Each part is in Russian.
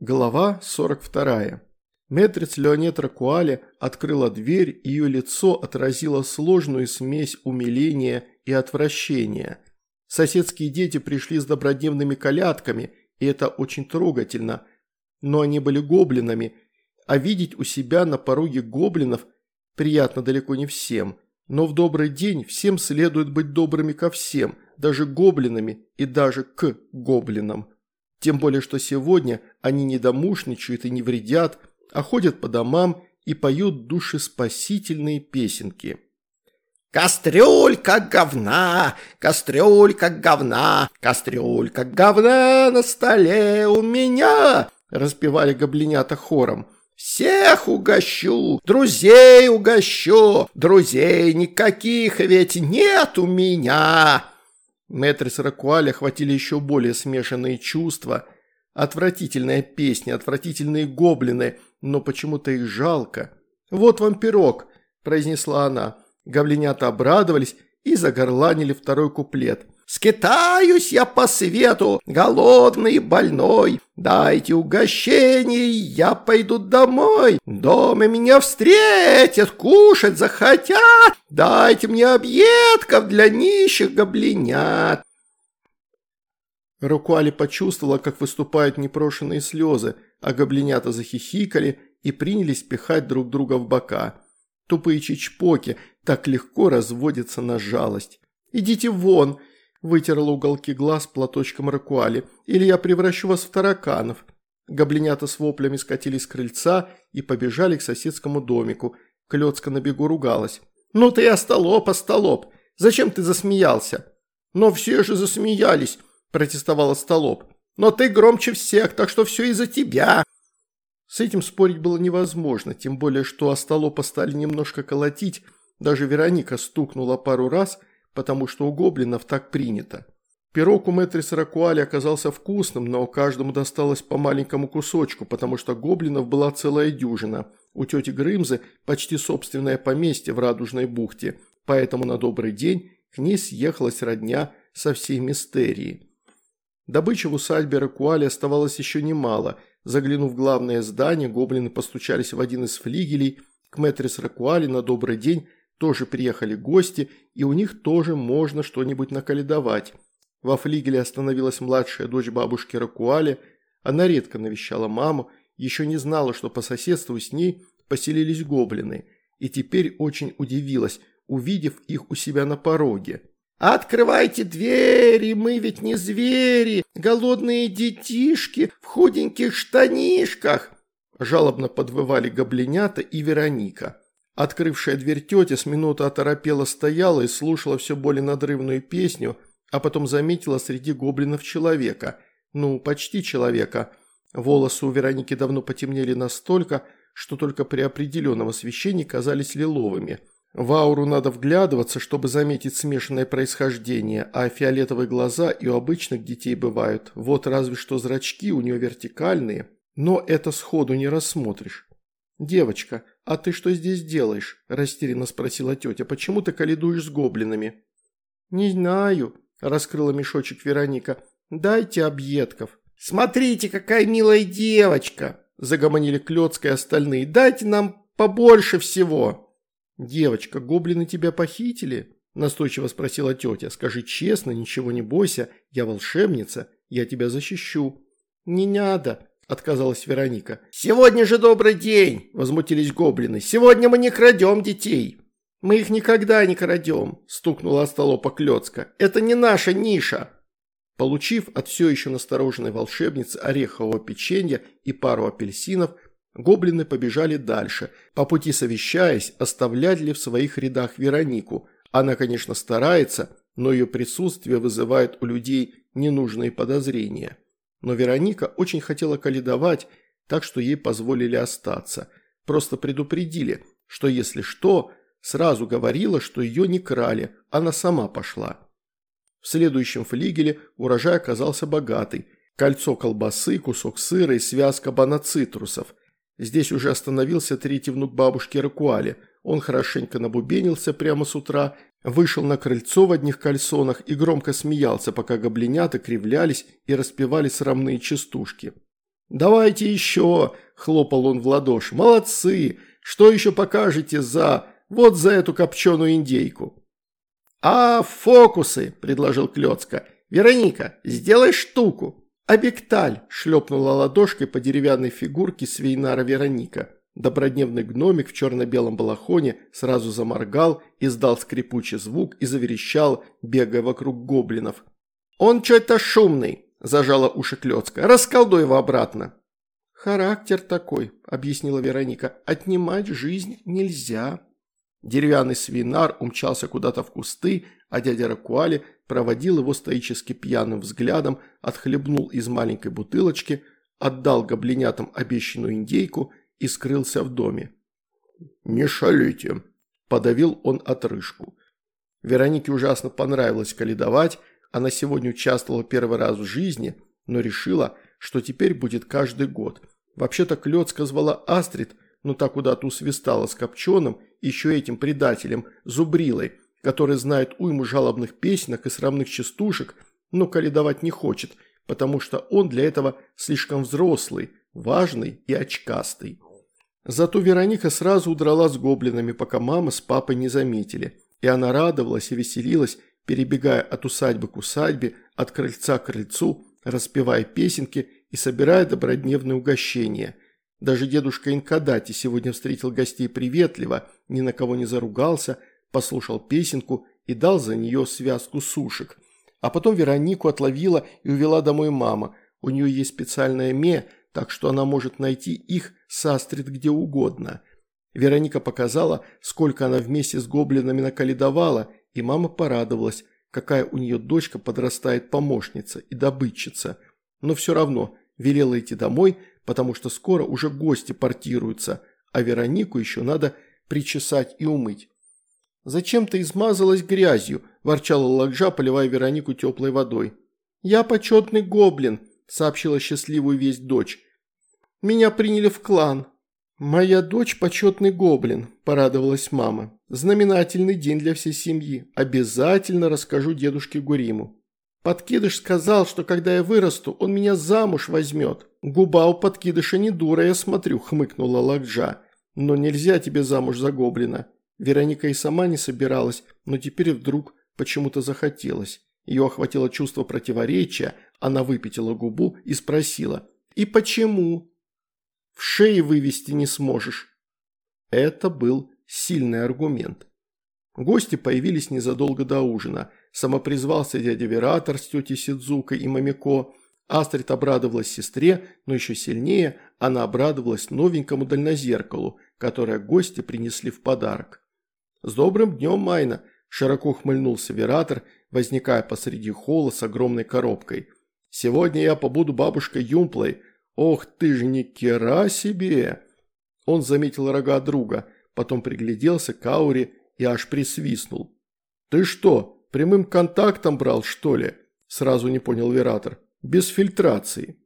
Глава 42. Метрец Леонет Ракуале открыла дверь, и ее лицо отразило сложную смесь умиления и отвращения. Соседские дети пришли с добродневными колядками, и это очень трогательно. Но они были гоблинами, а видеть у себя на пороге гоблинов приятно далеко не всем. Но в добрый день всем следует быть добрыми ко всем, даже гоблинами и даже к гоблинам. Тем более, что сегодня они не домушничают и не вредят, а ходят по домам и поют душеспасительные песенки. «Кастрюлька говна, кастрюлька говна, кастрюлька говна на столе у меня!» распевали гоблинята хором. «Всех угощу, друзей угощу, друзей никаких ведь нет у меня!» Мэтр с Ракуаля охватили еще более смешанные чувства. Отвратительная песня, отвратительные гоблины, но почему-то их жалко. «Вот вам пирог», – произнесла она. Гоблинята обрадовались и загорланили второй куплет. «Скитаюсь я по свету, голодный больной, дайте угощение, я пойду домой. Дома меня встретят, кушать захотят, дайте мне объедков для нищих гоблинят». Рукуали почувствовала, как выступают непрошенные слезы, а гоблинята захихикали и принялись пихать друг друга в бока. Тупые чичпоки так легко разводятся на жалость. «Идите вон!» – вытерла уголки глаз платочком Ракуали. «Или я превращу вас в тараканов». Гоблинята с воплями скатились с крыльца и побежали к соседскому домику. Клёцка на бегу ругалась. «Ну ты остолоп, остолоп! Зачем ты засмеялся?» «Но все же засмеялись!» – протестовал остолоп. «Но ты громче всех, так что все из-за тебя!» С этим спорить было невозможно, тем более, что остолопа стали немножко колотить, даже Вероника стукнула пару раз, потому что у гоблинов так принято. Пирог у мэтриса Ракуали оказался вкусным, но каждому досталось по маленькому кусочку, потому что гоблинов была целая дюжина. У тети Грымзы почти собственное поместье в Радужной бухте, поэтому на добрый день к ней съехалась родня со всей мистерии. Добычи в усадьбе Ракуали оставалось еще немало – Заглянув в главное здание, гоблины постучались в один из флигелей. К мэтрис Ракуали на добрый день тоже приехали гости, и у них тоже можно что-нибудь наколедовать. Во флигеле остановилась младшая дочь бабушки Ракуали. Она редко навещала маму, еще не знала, что по соседству с ней поселились гоблины, и теперь очень удивилась, увидев их у себя на пороге. «Открывайте двери, мы ведь не звери, голодные детишки в худеньких штанишках!» Жалобно подвывали гоблинята и Вероника. Открывшая дверь тетя с минуты оторопела стояла и слушала все более надрывную песню, а потом заметила среди гоблинов человека. Ну, почти человека. Волосы у Вероники давно потемнели настолько, что только при определенном освещении казались лиловыми – в ауру надо вглядываться, чтобы заметить смешанное происхождение, а фиолетовые глаза и у обычных детей бывают. Вот разве что зрачки у нее вертикальные, но это сходу не рассмотришь. «Девочка, а ты что здесь делаешь?» – растерянно спросила тетя. «Почему ты каледуешь с гоблинами?» «Не знаю», – раскрыла мешочек Вероника. «Дайте объедков». «Смотрите, какая милая девочка!» – загомонили Клёцкая и остальные. «Дайте нам побольше всего!» «Девочка, гоблины тебя похитили?» – настойчиво спросила тетя. «Скажи честно, ничего не бойся, я волшебница, я тебя защищу». «Не надо», – отказалась Вероника. «Сегодня же добрый день!» – возмутились гоблины. «Сегодня мы не крадем детей!» «Мы их никогда не крадем», – стукнула остолопа Клёцка. «Это не наша ниша!» Получив от все еще настороженной волшебницы орехового печенья и пару апельсинов, Гоблины побежали дальше, по пути совещаясь, оставлять ли в своих рядах Веронику. Она, конечно, старается, но ее присутствие вызывает у людей ненужные подозрения. Но Вероника очень хотела каледовать, так что ей позволили остаться. Просто предупредили, что если что, сразу говорила, что ее не крали, она сама пошла. В следующем флигеле урожай оказался богатый. Кольцо колбасы, кусок сыра и связка баноцитрусов – Здесь уже остановился третий внук бабушки Ракуали. Он хорошенько набубенился прямо с утра, вышел на крыльцо в одних кальсонах и громко смеялся, пока гоблинята кривлялись и распевали срамные частушки. «Давайте еще!» – хлопал он в ладоши. «Молодцы! Что еще покажете за... вот за эту копченую индейку?» «А, фокусы!» – предложил Клёцка. «Вероника, сделай штуку!» «Обекталь!» – шлепнула ладошкой по деревянной фигурке свейнара Вероника. Добродневный гномик в черно-белом балахоне сразу заморгал, издал скрипучий звук и заверещал, бегая вокруг гоблинов. «Он что-то шумный!» – зажала уши Клёцка. «Расколдуй его обратно!» «Характер такой», – объяснила Вероника. «Отнимать жизнь нельзя». Деревянный свинар умчался куда-то в кусты, а дядя Ракуали проводил его стоически пьяным взглядом, отхлебнул из маленькой бутылочки, отдал гоблинятам обещанную индейку и скрылся в доме. «Не шалите», – подавил он отрыжку. Веронике ужасно понравилось каледовать, она сегодня участвовала первый раз в жизни, но решила, что теперь будет каждый год. Вообще-то Клёцка звала Астрид, но та куда-то усвистала с Копченым, еще этим предателем, Зубрилой, который знает уйму жалобных песенок и срамных частушек, но каледовать не хочет, потому что он для этого слишком взрослый, важный и очкастый. Зато Вероника сразу удрала с гоблинами, пока мама с папой не заметили, и она радовалась и веселилась, перебегая от усадьбы к усадьбе, от крыльца к крыльцу, распевая песенки и собирая добродневные угощения. Даже дедушка Инкадати сегодня встретил гостей приветливо, ни на кого не заругался, послушал песенку и дал за нее связку сушек. А потом Веронику отловила и увела домой мама. У нее есть специальная ме, так что она может найти их с где угодно. Вероника показала, сколько она вместе с гоблинами накаледовала, и мама порадовалась, какая у нее дочка подрастает помощница и добытчица. Но все равно велела идти домой, потому что скоро уже гости портируются, а Веронику еще надо причесать и умыть. «Зачем ты измазалась грязью?» – ворчала Ладжа, поливая Веронику теплой водой. «Я почетный гоблин», – сообщила счастливую весть дочь. «Меня приняли в клан». «Моя дочь – почетный гоблин», – порадовалась мама. «Знаменательный день для всей семьи. Обязательно расскажу дедушке Гуриму». «Подкидыш сказал, что когда я вырасту, он меня замуж возьмет». «Губа у подкидыша не дура, я смотрю», – хмыкнула Лакджа. «Но нельзя тебе замуж за гоблина». Вероника и сама не собиралась, но теперь вдруг почему-то захотелось. Ее охватило чувство противоречия, она выпятила губу и спросила «И почему?» в шее вывести не сможешь». Это был сильный аргумент. Гости появились незадолго до ужина. Самопризвался дядя Вератор с тетей Сидзукой и Мамико. Астрид обрадовалась сестре, но еще сильнее она обрадовалась новенькому дальнозеркалу, которое гости принесли в подарок. «С добрым днем, Майна!» – широко хмыльнулся Вератор, возникая посреди холла с огромной коробкой. «Сегодня я побуду бабушкой Юмплой, «Ох ты ж ни кера себе!» Он заметил рога друга, потом пригляделся к ауре и аж присвистнул. «Ты что, прямым контактом брал, что ли?» Сразу не понял Вератор. «Без фильтрации».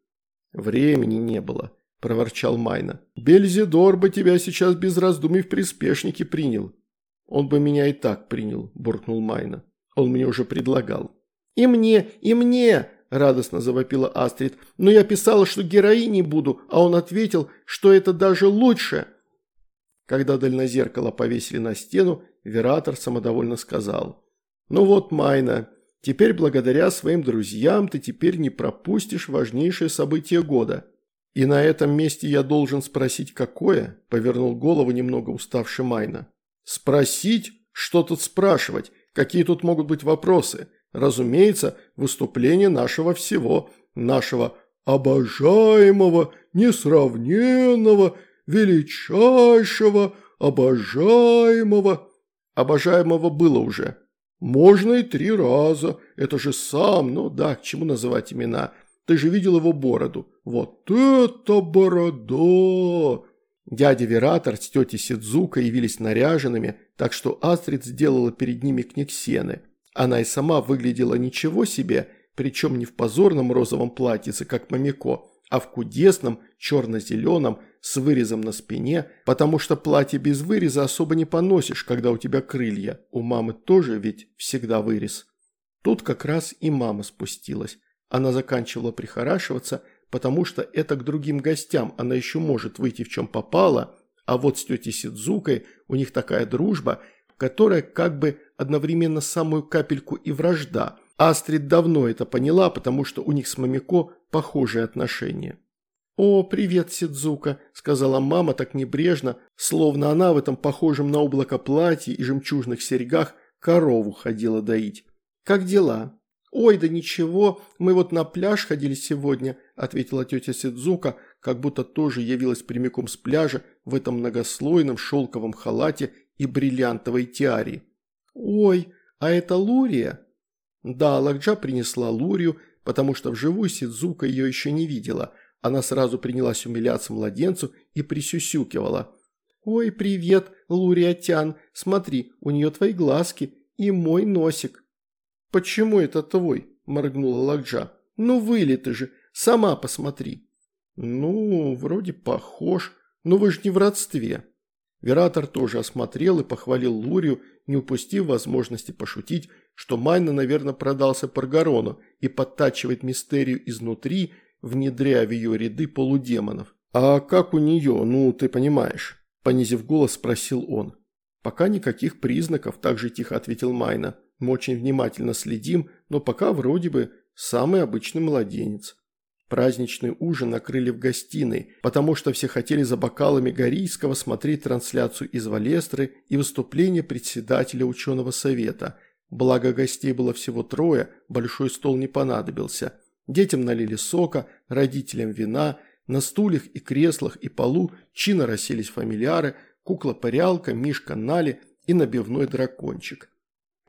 «Времени не было», – проворчал Майна. «Бельзидор бы тебя сейчас без раздумий в приспешники принял». «Он бы меня и так принял», – буркнул Майна. «Он мне уже предлагал». «И мне, и мне!» – радостно завопила Астрид. «Но я писала, что героиней буду, а он ответил, что это даже лучше». Когда дальнозеркало повесили на стену, Вератор самодовольно сказал. «Ну вот, Майна, теперь благодаря своим друзьям ты теперь не пропустишь важнейшее событие года». «И на этом месте я должен спросить, какое?» – повернул голову немного уставший Майна. «Спросить? Что тут спрашивать? Какие тут могут быть вопросы? Разумеется, выступление нашего всего, нашего обожаемого, несравненного, величайшего, обожаемого. Обожаемого было уже. Можно и три раза. Это же сам, ну да, к чему называть имена? Ты же видел его бороду. Вот это борода! Дядя Вератор с тетей Сидзука явились наряженными, так что Астрид сделала перед ними книгсены. Она и сама выглядела ничего себе, причем не в позорном розовом платьице, как Мамико, а в кудесном черно-зеленом с вырезом на спине, потому что платье без выреза особо не поносишь, когда у тебя крылья. У мамы тоже ведь всегда вырез. Тут как раз и мама спустилась. Она заканчивала прихорашиваться, потому что это к другим гостям она еще может выйти в чем попало, а вот с тетей Сидзукой у них такая дружба, которая как бы одновременно самую капельку и вражда. Астрид давно это поняла, потому что у них с Мамико похожие отношения. «О, привет, Сидзука», – сказала мама так небрежно, словно она в этом похожем на облако платье и жемчужных серьгах корову ходила доить. «Как дела?» «Ой, да ничего, мы вот на пляж ходили сегодня», – ответила тетя Сидзука, как будто тоже явилась прямиком с пляжа в этом многослойном шелковом халате и бриллиантовой тиаре. «Ой, а это Лурия?» Да, Лакджа принесла Лурию, потому что вживую Сидзука ее еще не видела – она сразу принялась умиляться младенцу и присюсюкивала. «Ой, привет, Луриатян, смотри, у нее твои глазки и мой носик». «Почему это твой?» – моргнула Лакджа. «Ну вылеты же, сама посмотри». «Ну, вроде похож, но вы же не в родстве». Вератор тоже осмотрел и похвалил Лурию, не упустив возможности пошутить, что Майна, наверное, продался Паргарону и подтачивает мистерию изнутри – внедряя в ее ряды полудемонов. «А как у нее, ну, ты понимаешь?» – понизив голос, спросил он. «Пока никаких признаков», – так же тихо ответил Майна. «Мы очень внимательно следим, но пока вроде бы самый обычный младенец». Праздничный ужин накрыли в гостиной, потому что все хотели за бокалами Горийского смотреть трансляцию из Валестры и выступление председателя ученого совета. Благо гостей было всего трое, большой стол не понадобился – Детям налили сока, родителям вина, на стульях и креслах и полу чинно расселись фамильяры, кукла-парялка, мишка Нали и набивной дракончик.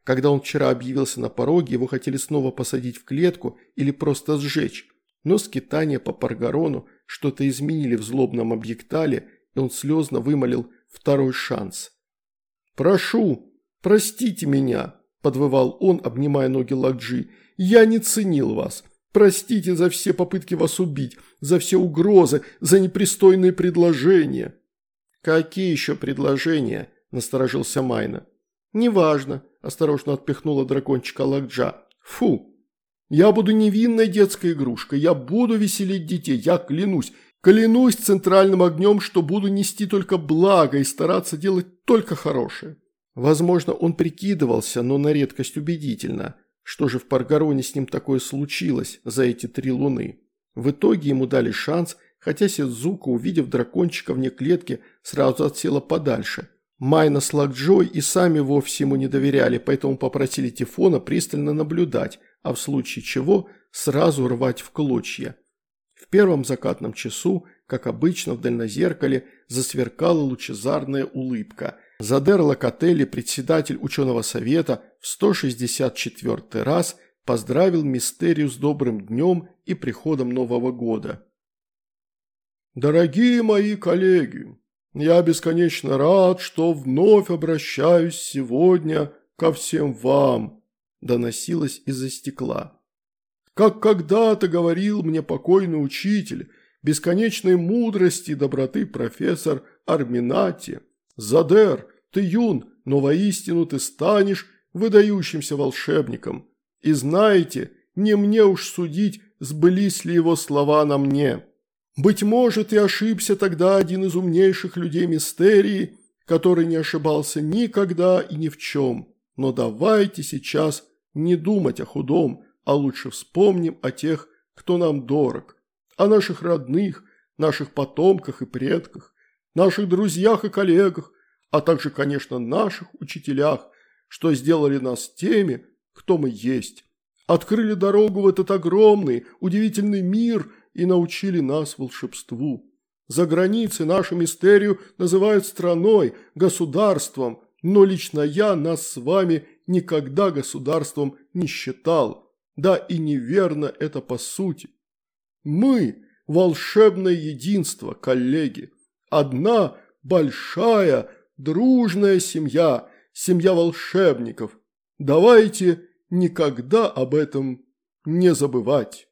Когда он вчера объявился на пороге, его хотели снова посадить в клетку или просто сжечь, но скитания по Паргарону что-то изменили в злобном объектале, и он слезно вымолил второй шанс. «Прошу, простите меня», – подвывал он, обнимая ноги Лакджи, – «я не ценил вас. Простите за все попытки вас убить, за все угрозы, за непристойные предложения». «Какие еще предложения?» – насторожился Майна. «Неважно», – осторожно отпихнула дракончика Лакджа. «Фу! Я буду невинной детской игрушкой, я буду веселить детей, я клянусь, клянусь центральным огнем, что буду нести только благо и стараться делать только хорошее». Возможно, он прикидывался, но на редкость убедительно – что же в Паргароне с ним такое случилось за эти три луны? В итоге ему дали шанс, хотя Сидзука, увидев дракончика вне клетки, сразу отсела подальше. Майна с Лакджой и сами вовсе ему не доверяли, поэтому попросили Тифона пристально наблюдать, а в случае чего сразу рвать в клочья. В первом закатном часу, как обычно в дальнозеркале, засверкала лучезарная улыбка – Задер Локотелли, председатель ученого совета, в 164 раз поздравил Мистерию с добрым днем и приходом Нового года. «Дорогие мои коллеги, я бесконечно рад, что вновь обращаюсь сегодня ко всем вам», доносилось из-за стекла. «Как когда-то говорил мне покойный учитель, бесконечной мудрости и доброты профессор Арминати, Задер, ты юн, но воистину ты станешь выдающимся волшебником. И знаете, не мне уж судить, сбылись ли его слова на мне. Быть может, и ошибся тогда один из умнейших людей мистерии, который не ошибался никогда и ни в чем. Но давайте сейчас не думать о худом, а лучше вспомним о тех, кто нам дорог, о наших родных, наших потомках и предках, наших друзьях и коллегах, а также, конечно, наших учителях, что сделали нас теми, кто мы есть. Открыли дорогу в этот огромный, удивительный мир и научили нас волшебству. За границей нашу мистерию называют страной, государством, но лично я нас с вами никогда государством не считал. Да и неверно это по сути. Мы – волшебное единство, коллеги. Одна большая, дружная семья, семья волшебников. Давайте никогда об этом не забывать.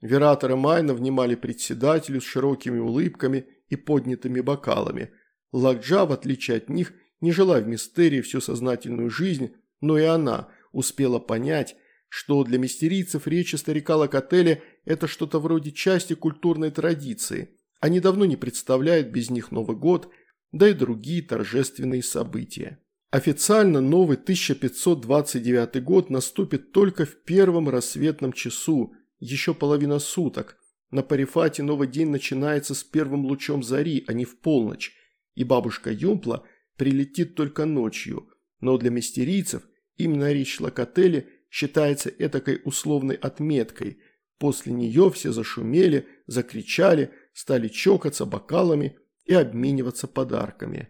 Вератор и Майна внимали председателю с широкими улыбками и поднятыми бокалами. Лакджа, в отличие от них, не жила в мистерии всю сознательную жизнь, но и она успела понять, что для мистерийцев речи старика Локотеля – это что-то вроде части культурной традиции. Они давно не представляют без них Новый год, да и другие торжественные события. Официально новый 1529 год наступит только в первом рассветном часу, еще половина суток. На Парифате новый день начинается с первым лучом зари, а не в полночь, и бабушка Юмпла прилетит только ночью. Но для мистерийцев именно речь Локотели считается этакой условной отметкой. После нее все зашумели, закричали, стали чокаться бокалами и обмениваться подарками.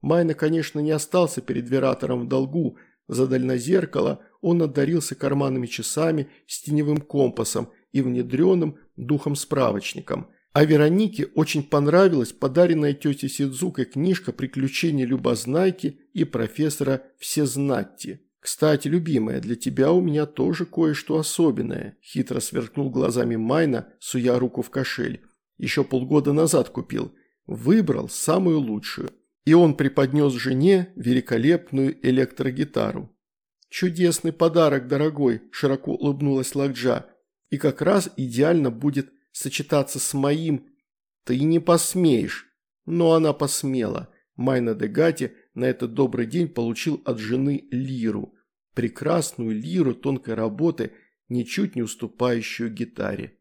Майна, конечно, не остался перед Вератором в долгу. За дальнозеркало он отдарился карманными часами с теневым компасом и внедренным духом-справочником. А Веронике очень понравилась подаренная тете Сидзукой книжка «Приключения Любознайки» и профессора Всезнатти. «Кстати, любимая, для тебя у меня тоже кое-что особенное», – хитро сверкнул глазами Майна, суя руку в кошель. «Еще полгода назад купил. Выбрал самую лучшую и он преподнес жене великолепную электрогитару. «Чудесный подарок, дорогой», – широко улыбнулась Лакджа, – «и как раз идеально будет сочетаться с моим. Ты не посмеешь». Но она посмела. Майна де Гати на этот добрый день получил от жены лиру. Прекрасную лиру тонкой работы, ничуть не уступающую гитаре.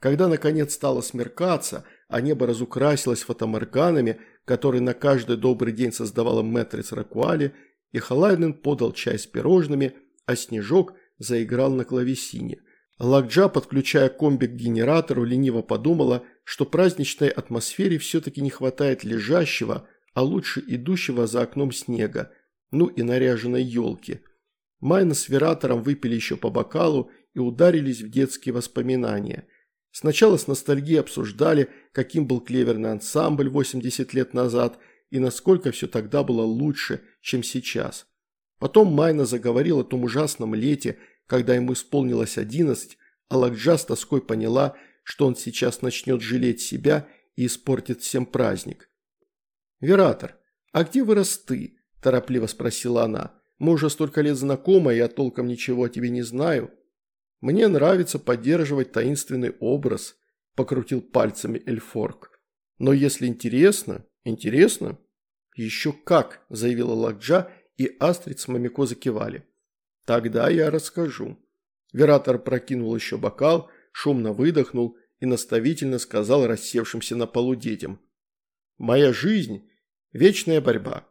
Когда наконец стало смеркаться, а небо разукрасилось фотоморганами – который на каждый добрый день создавала Мэтрис Ракуали, и Халайнен подал чай с пирожными, а Снежок заиграл на клавесине. Лакджа, подключая комби к генератору, лениво подумала, что праздничной атмосфере все-таки не хватает лежащего, а лучше идущего за окном снега, ну и наряженной елки. Майна с Вератором выпили еще по бокалу и ударились в детские воспоминания. Сначала с ностальгией обсуждали, каким был клеверный ансамбль 80 лет назад и насколько все тогда было лучше, чем сейчас. Потом Майна заговорил о том ужасном лете, когда ему исполнилось 11, а Лакджа с тоской поняла, что он сейчас начнет жалеть себя и испортит всем праздник. «Вератор, а где вырос ты?» – торопливо спросила она. «Мы уже столько лет знакомы, я толком ничего о тебе не знаю». «Мне нравится поддерживать таинственный образ», – покрутил пальцами Эльфорк. «Но если интересно, интересно». «Еще как», – заявила Лакджа, и Астрид с Мамико закивали. «Тогда я расскажу». Вератор прокинул еще бокал, шумно выдохнул и наставительно сказал рассевшимся на полу детям. «Моя жизнь – вечная борьба.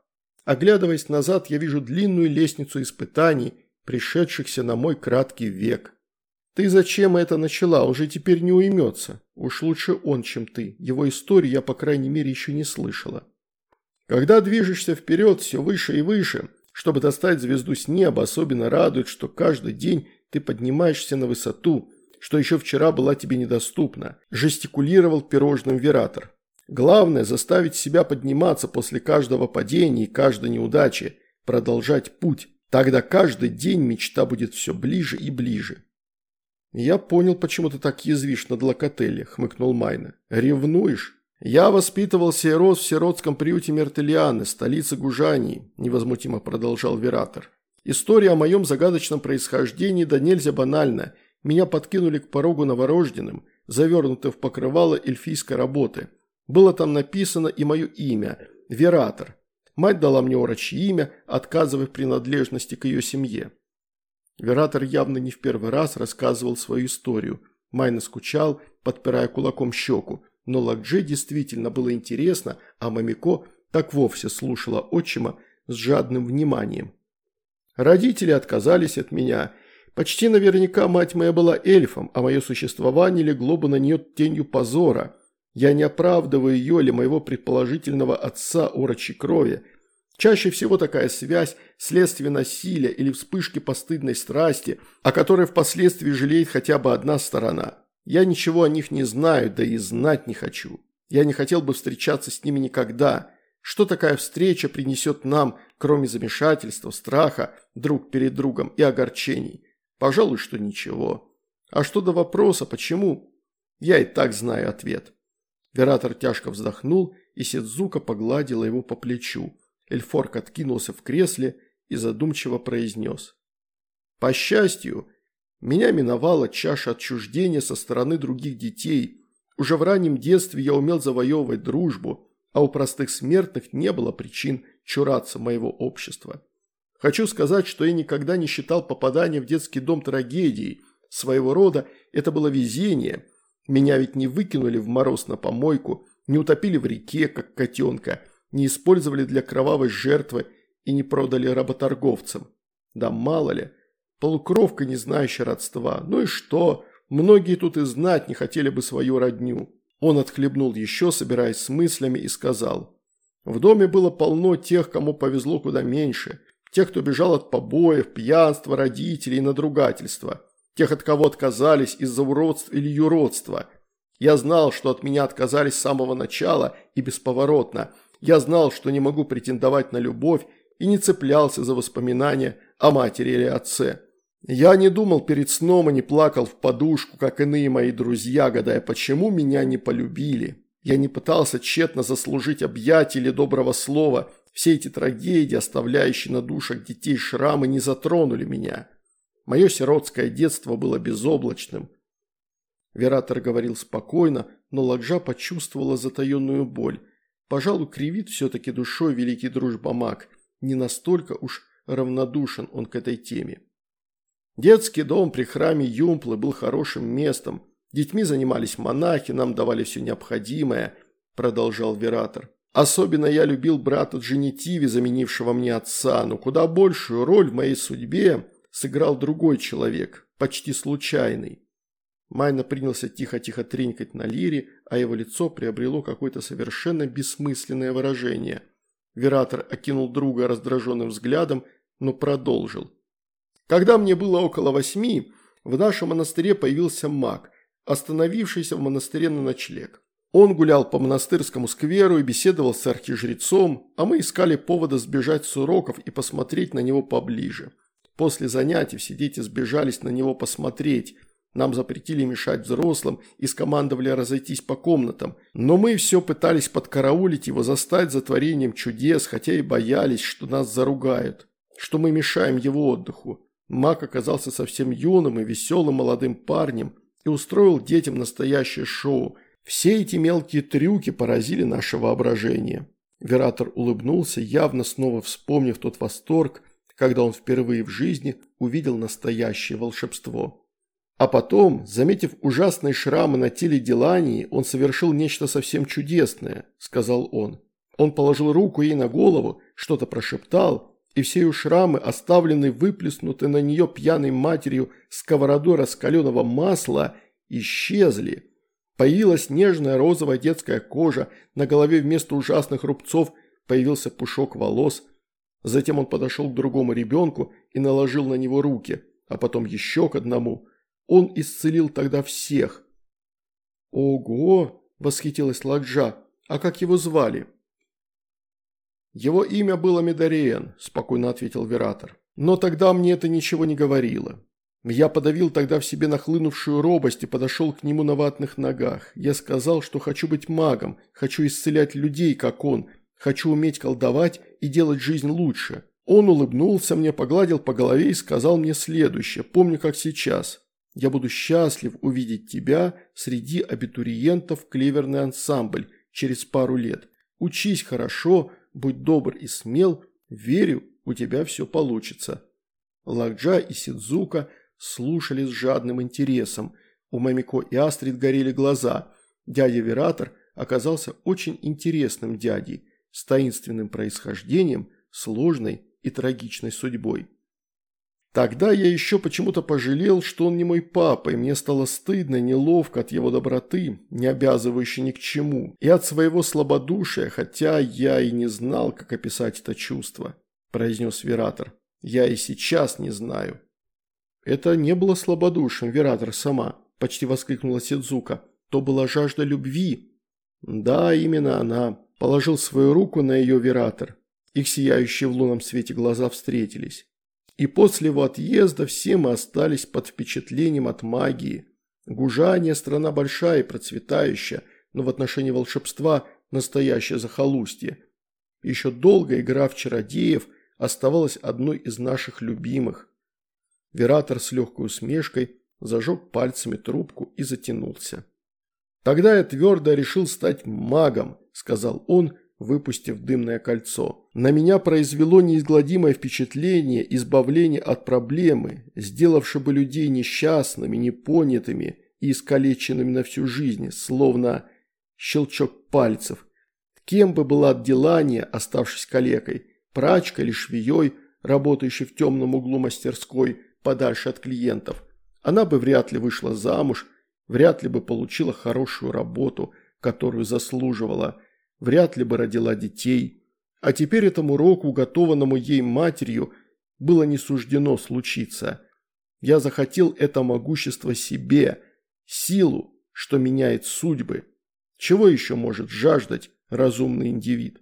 Оглядываясь назад, я вижу длинную лестницу испытаний, пришедшихся на мой краткий век. «Ты зачем это начала? Уже теперь не уймется. Уж лучше он, чем ты. Его истории я, по крайней мере, еще не слышала. Когда движешься вперед все выше и выше, чтобы достать звезду с неба, особенно радует, что каждый день ты поднимаешься на высоту, что еще вчера была тебе недоступна», – жестикулировал пирожным Вератор. «Главное – заставить себя подниматься после каждого падения и каждой неудачи, продолжать путь. Тогда каждый день мечта будет все ближе и ближе». «Я понял, почему ты так язвишь над Локотелли», – хмыкнул Майна. «Ревнуешь?» «Я воспитывался и рос в сиротском приюте Мертелианы, столице Гужании», – невозмутимо продолжал Вератор. «История о моем загадочном происхождении да нельзя банальна. Меня подкинули к порогу новорожденным, завернуты в покрывало эльфийской работы. Было там написано и мое имя – Вератор. Мать дала мне орочье имя, отказывая в принадлежности к ее семье. Вератор явно не в первый раз рассказывал свою историю. Майна скучал, подпирая кулаком щеку. Но Лакджи действительно было интересно, а Мамико так вовсе слушала отчима с жадным вниманием. Родители отказались от меня. Почти наверняка мать моя была эльфом, а мое существование легло бы на нее тенью позора. Я не оправдываю ее или моего предположительного отца урочи крови. Чаще всего такая связь – следствие насилия или вспышки постыдной страсти, о которой впоследствии жалеет хотя бы одна сторона. Я ничего о них не знаю, да и знать не хочу. Я не хотел бы встречаться с ними никогда. Что такая встреча принесет нам, кроме замешательства, страха друг перед другом и огорчений? Пожалуй, что ничего. А что до вопроса, почему? Я и так знаю ответ. Вератор тяжко вздохнул, и Сидзука погладила его по плечу. Эльфорк откинулся в кресле и задумчиво произнес. «По счастью, Меня миновала чаша отчуждения со стороны других детей. Уже в раннем детстве я умел завоевывать дружбу, а у простых смертных не было причин чураться моего общества. Хочу сказать, что я никогда не считал попадание в детский дом трагедией. Своего рода это было везение. Меня ведь не выкинули в мороз на помойку, не утопили в реке, как котенка, не использовали для кровавой жертвы и не продали работорговцам. Да мало ли, полукровка, не знающая родства. Ну и что? Многие тут и знать не хотели бы свою родню. Он отхлебнул еще, собираясь с мыслями, и сказал. В доме было полно тех, кому повезло куда меньше. Тех, кто бежал от побоев, пьянства, родителей и надругательства. Тех, от кого отказались из-за уродства или юродства. Я знал, что от меня отказались с самого начала и бесповоротно. Я знал, что не могу претендовать на любовь и не цеплялся за воспоминания о матери или отце. Я не думал перед сном и не плакал в подушку, как иные мои друзья, гадая, почему меня не полюбили. Я не пытался тщетно заслужить объятия или доброго слова. Все эти трагедии, оставляющие на душах детей шрамы, не затронули меня. Мое сиротское детство было безоблачным. Вератор говорил спокойно, но Ладжа почувствовала затаенную боль. Пожалуй, кривит все-таки душой великий дружбомаг. Не настолько уж равнодушен он к этой теме. Детский дом при храме Юмплы был хорошим местом. Детьми занимались монахи, нам давали все необходимое, продолжал Вератор. Особенно я любил брата Дженитиви, заменившего мне отца, но куда большую роль в моей судьбе сыграл другой человек, почти случайный. Майна принялся тихо-тихо тренькать на лире, а его лицо приобрело какое-то совершенно бессмысленное выражение. Вератор окинул друга раздраженным взглядом, но продолжил. Когда мне было около восьми, в нашем монастыре появился маг, остановившийся в монастыре на ночлег. Он гулял по монастырскому скверу и беседовал с архижрецом, а мы искали повода сбежать с уроков и посмотреть на него поближе. После занятий все дети сбежались на него посмотреть. Нам запретили мешать взрослым и скомандовали разойтись по комнатам. Но мы все пытались подкараулить его, застать за творением чудес, хотя и боялись, что нас заругают, что мы мешаем его отдыху. Мак оказался совсем юным и веселым молодым парнем и устроил детям настоящее шоу – все эти мелкие трюки поразили наше воображение. Вератор улыбнулся, явно снова вспомнив тот восторг, когда он впервые в жизни увидел настоящее волшебство. А потом, заметив ужасные шрамы на теле Делании, он совершил нечто совсем чудесное, сказал он. Он положил руку ей на голову, что-то прошептал, и все ее шрамы, оставленные выплеснутой на нее пьяной матерью сковородой раскаленного масла, исчезли – Появилась нежная розовая детская кожа, на голове вместо ужасных рубцов появился пушок волос. Затем он подошел к другому ребенку и наложил на него руки, а потом еще к одному. Он исцелил тогда всех. «Ого!» – восхитилась Ладжа. «А как его звали?» «Его имя было Медариен», – спокойно ответил Вератор. «Но тогда мне это ничего не говорило. Я подавил тогда в себе нахлынувшую робость и подошел к нему на ватных ногах. Я сказал, что хочу быть магом, хочу исцелять людей, как он, хочу уметь колдовать и делать жизнь лучше. Он улыбнулся мне, погладил по голове и сказал мне следующее, помню как сейчас. Я буду счастлив увидеть тебя среди абитуриентов клеверный ансамбль через пару лет. Учись хорошо, будь добр и смел, верю, у тебя все получится. Лакджа и Сидзука – слушали с жадным интересом. У Мамико и Астрид горели глаза. Дядя Вератор оказался очень интересным дядей, с таинственным происхождением, сложной и трагичной судьбой. Тогда я еще почему-то пожалел, что он не мой папа, и мне стало стыдно, неловко от его доброты, не обязывающей ни к чему, и от своего слабодушия, хотя я и не знал, как описать это чувство, произнес Вератор. Я и сейчас не знаю. «Это не было слабодушием, Вератор сама», – почти воскликнула Сидзука. «То была жажда любви». «Да, именно она», – положил свою руку на ее Вератор. Их сияющие в лунном свете глаза встретились. И после его отъезда все мы остались под впечатлением от магии. Гужания – страна большая и процветающая, но в отношении волшебства – настоящее захолустье. Еще долго игра в чародеев оставалась одной из наших любимых. Вератор с легкой усмешкой зажег пальцами трубку и затянулся. «Тогда я твердо решил стать магом», – сказал он, выпустив дымное кольцо. «На меня произвело неизгладимое впечатление избавление от проблемы, сделавшее бы людей несчастными, непонятыми и искалеченными на всю жизнь, словно щелчок пальцев. Кем бы была Делания, оставшись калекой, прачкой или швеей, работающей в темном углу мастерской, подальше от клиентов, она бы вряд ли вышла замуж, вряд ли бы получила хорошую работу, которую заслуживала, вряд ли бы родила детей. А теперь этому року, уготованному ей матерью, было не суждено случиться. Я захотел это могущество себе, силу, что меняет судьбы. Чего еще может жаждать разумный индивид?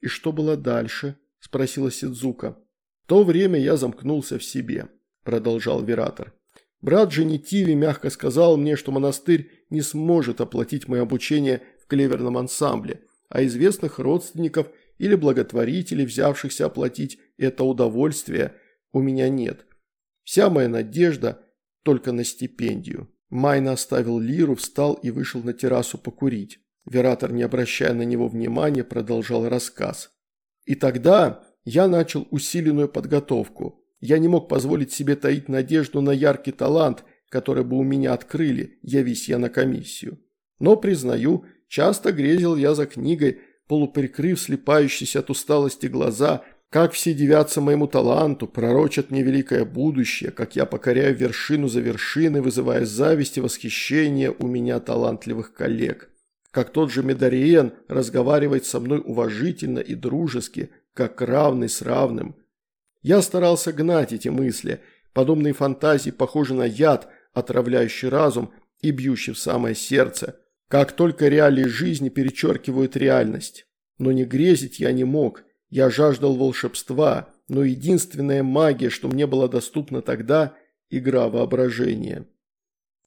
«И что было дальше?» – спросила Сидзука. «В то время я замкнулся в себе», – продолжал Вератор. Брат Женитиви мягко сказал мне, что монастырь не сможет оплатить мое обучение в клеверном ансамбле, а известных родственников или благотворителей, взявшихся оплатить это удовольствие, у меня нет. Вся моя надежда только на стипендию. Майна оставил лиру, встал и вышел на террасу покурить. Вератор, не обращая на него внимания, продолжал рассказ. И тогда я начал усиленную подготовку. Я не мог позволить себе таить надежду на яркий талант, который бы у меня открыли, явись я на комиссию. Но, признаю, часто грезил я за книгой, полуприкрыв слепающиеся от усталости глаза, как все девятся моему таланту, пророчат мне великое будущее, как я покоряю вершину за вершиной, вызывая зависть и восхищение у меня талантливых коллег. Как тот же Медариен разговаривает со мной уважительно и дружески, как равный с равным – я старался гнать эти мысли. Подобные фантазии похожи на яд, отравляющий разум и бьющий в самое сердце. Как только реалии жизни перечеркивают реальность. Но не грезить я не мог. Я жаждал волшебства, но единственная магия, что мне была доступна тогда – игра воображения.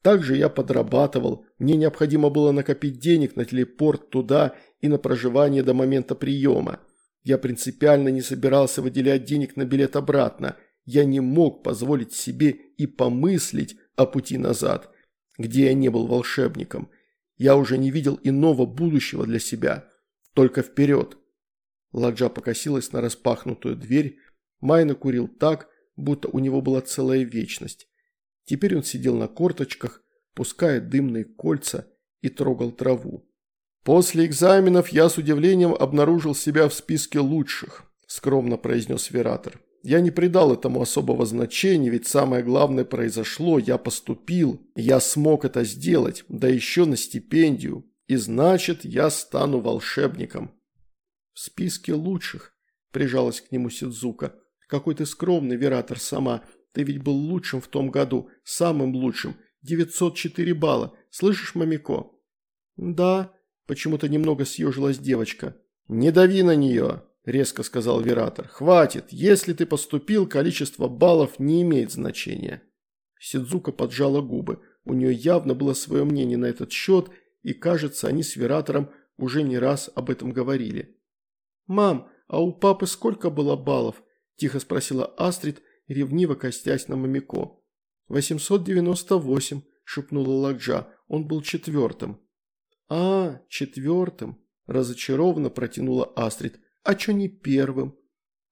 Также я подрабатывал, мне необходимо было накопить денег на телепорт туда и на проживание до момента приема. Я принципиально не собирался выделять денег на билет обратно. Я не мог позволить себе и помыслить о пути назад, где я не был волшебником. Я уже не видел иного будущего для себя. Только вперед. Ладжа покосилась на распахнутую дверь. Майна курил так, будто у него была целая вечность. Теперь он сидел на корточках, пуская дымные кольца и трогал траву. «После экзаменов я с удивлением обнаружил себя в списке лучших», – скромно произнес Вератор. «Я не придал этому особого значения, ведь самое главное произошло, я поступил, я смог это сделать, да еще на стипендию, и значит, я стану волшебником». «В списке лучших», – прижалась к нему Сидзука. «Какой ты скромный, Вератор, сама. Ты ведь был лучшим в том году, самым лучшим. 904 балла. Слышишь, Мамико?» «Да», Почему-то немного съежилась девочка. «Не дави на нее», – резко сказал Вератор. «Хватит. Если ты поступил, количество баллов не имеет значения». Сидзука поджала губы. У нее явно было свое мнение на этот счет, и, кажется, они с Вератором уже не раз об этом говорили. «Мам, а у папы сколько было баллов?» – тихо спросила Астрид, ревниво костясь на Мамико. «898», – шепнула Ладжа. «Он был четвертым». «А, четвертым», – разочарованно протянула Астрид. «А чё не первым?»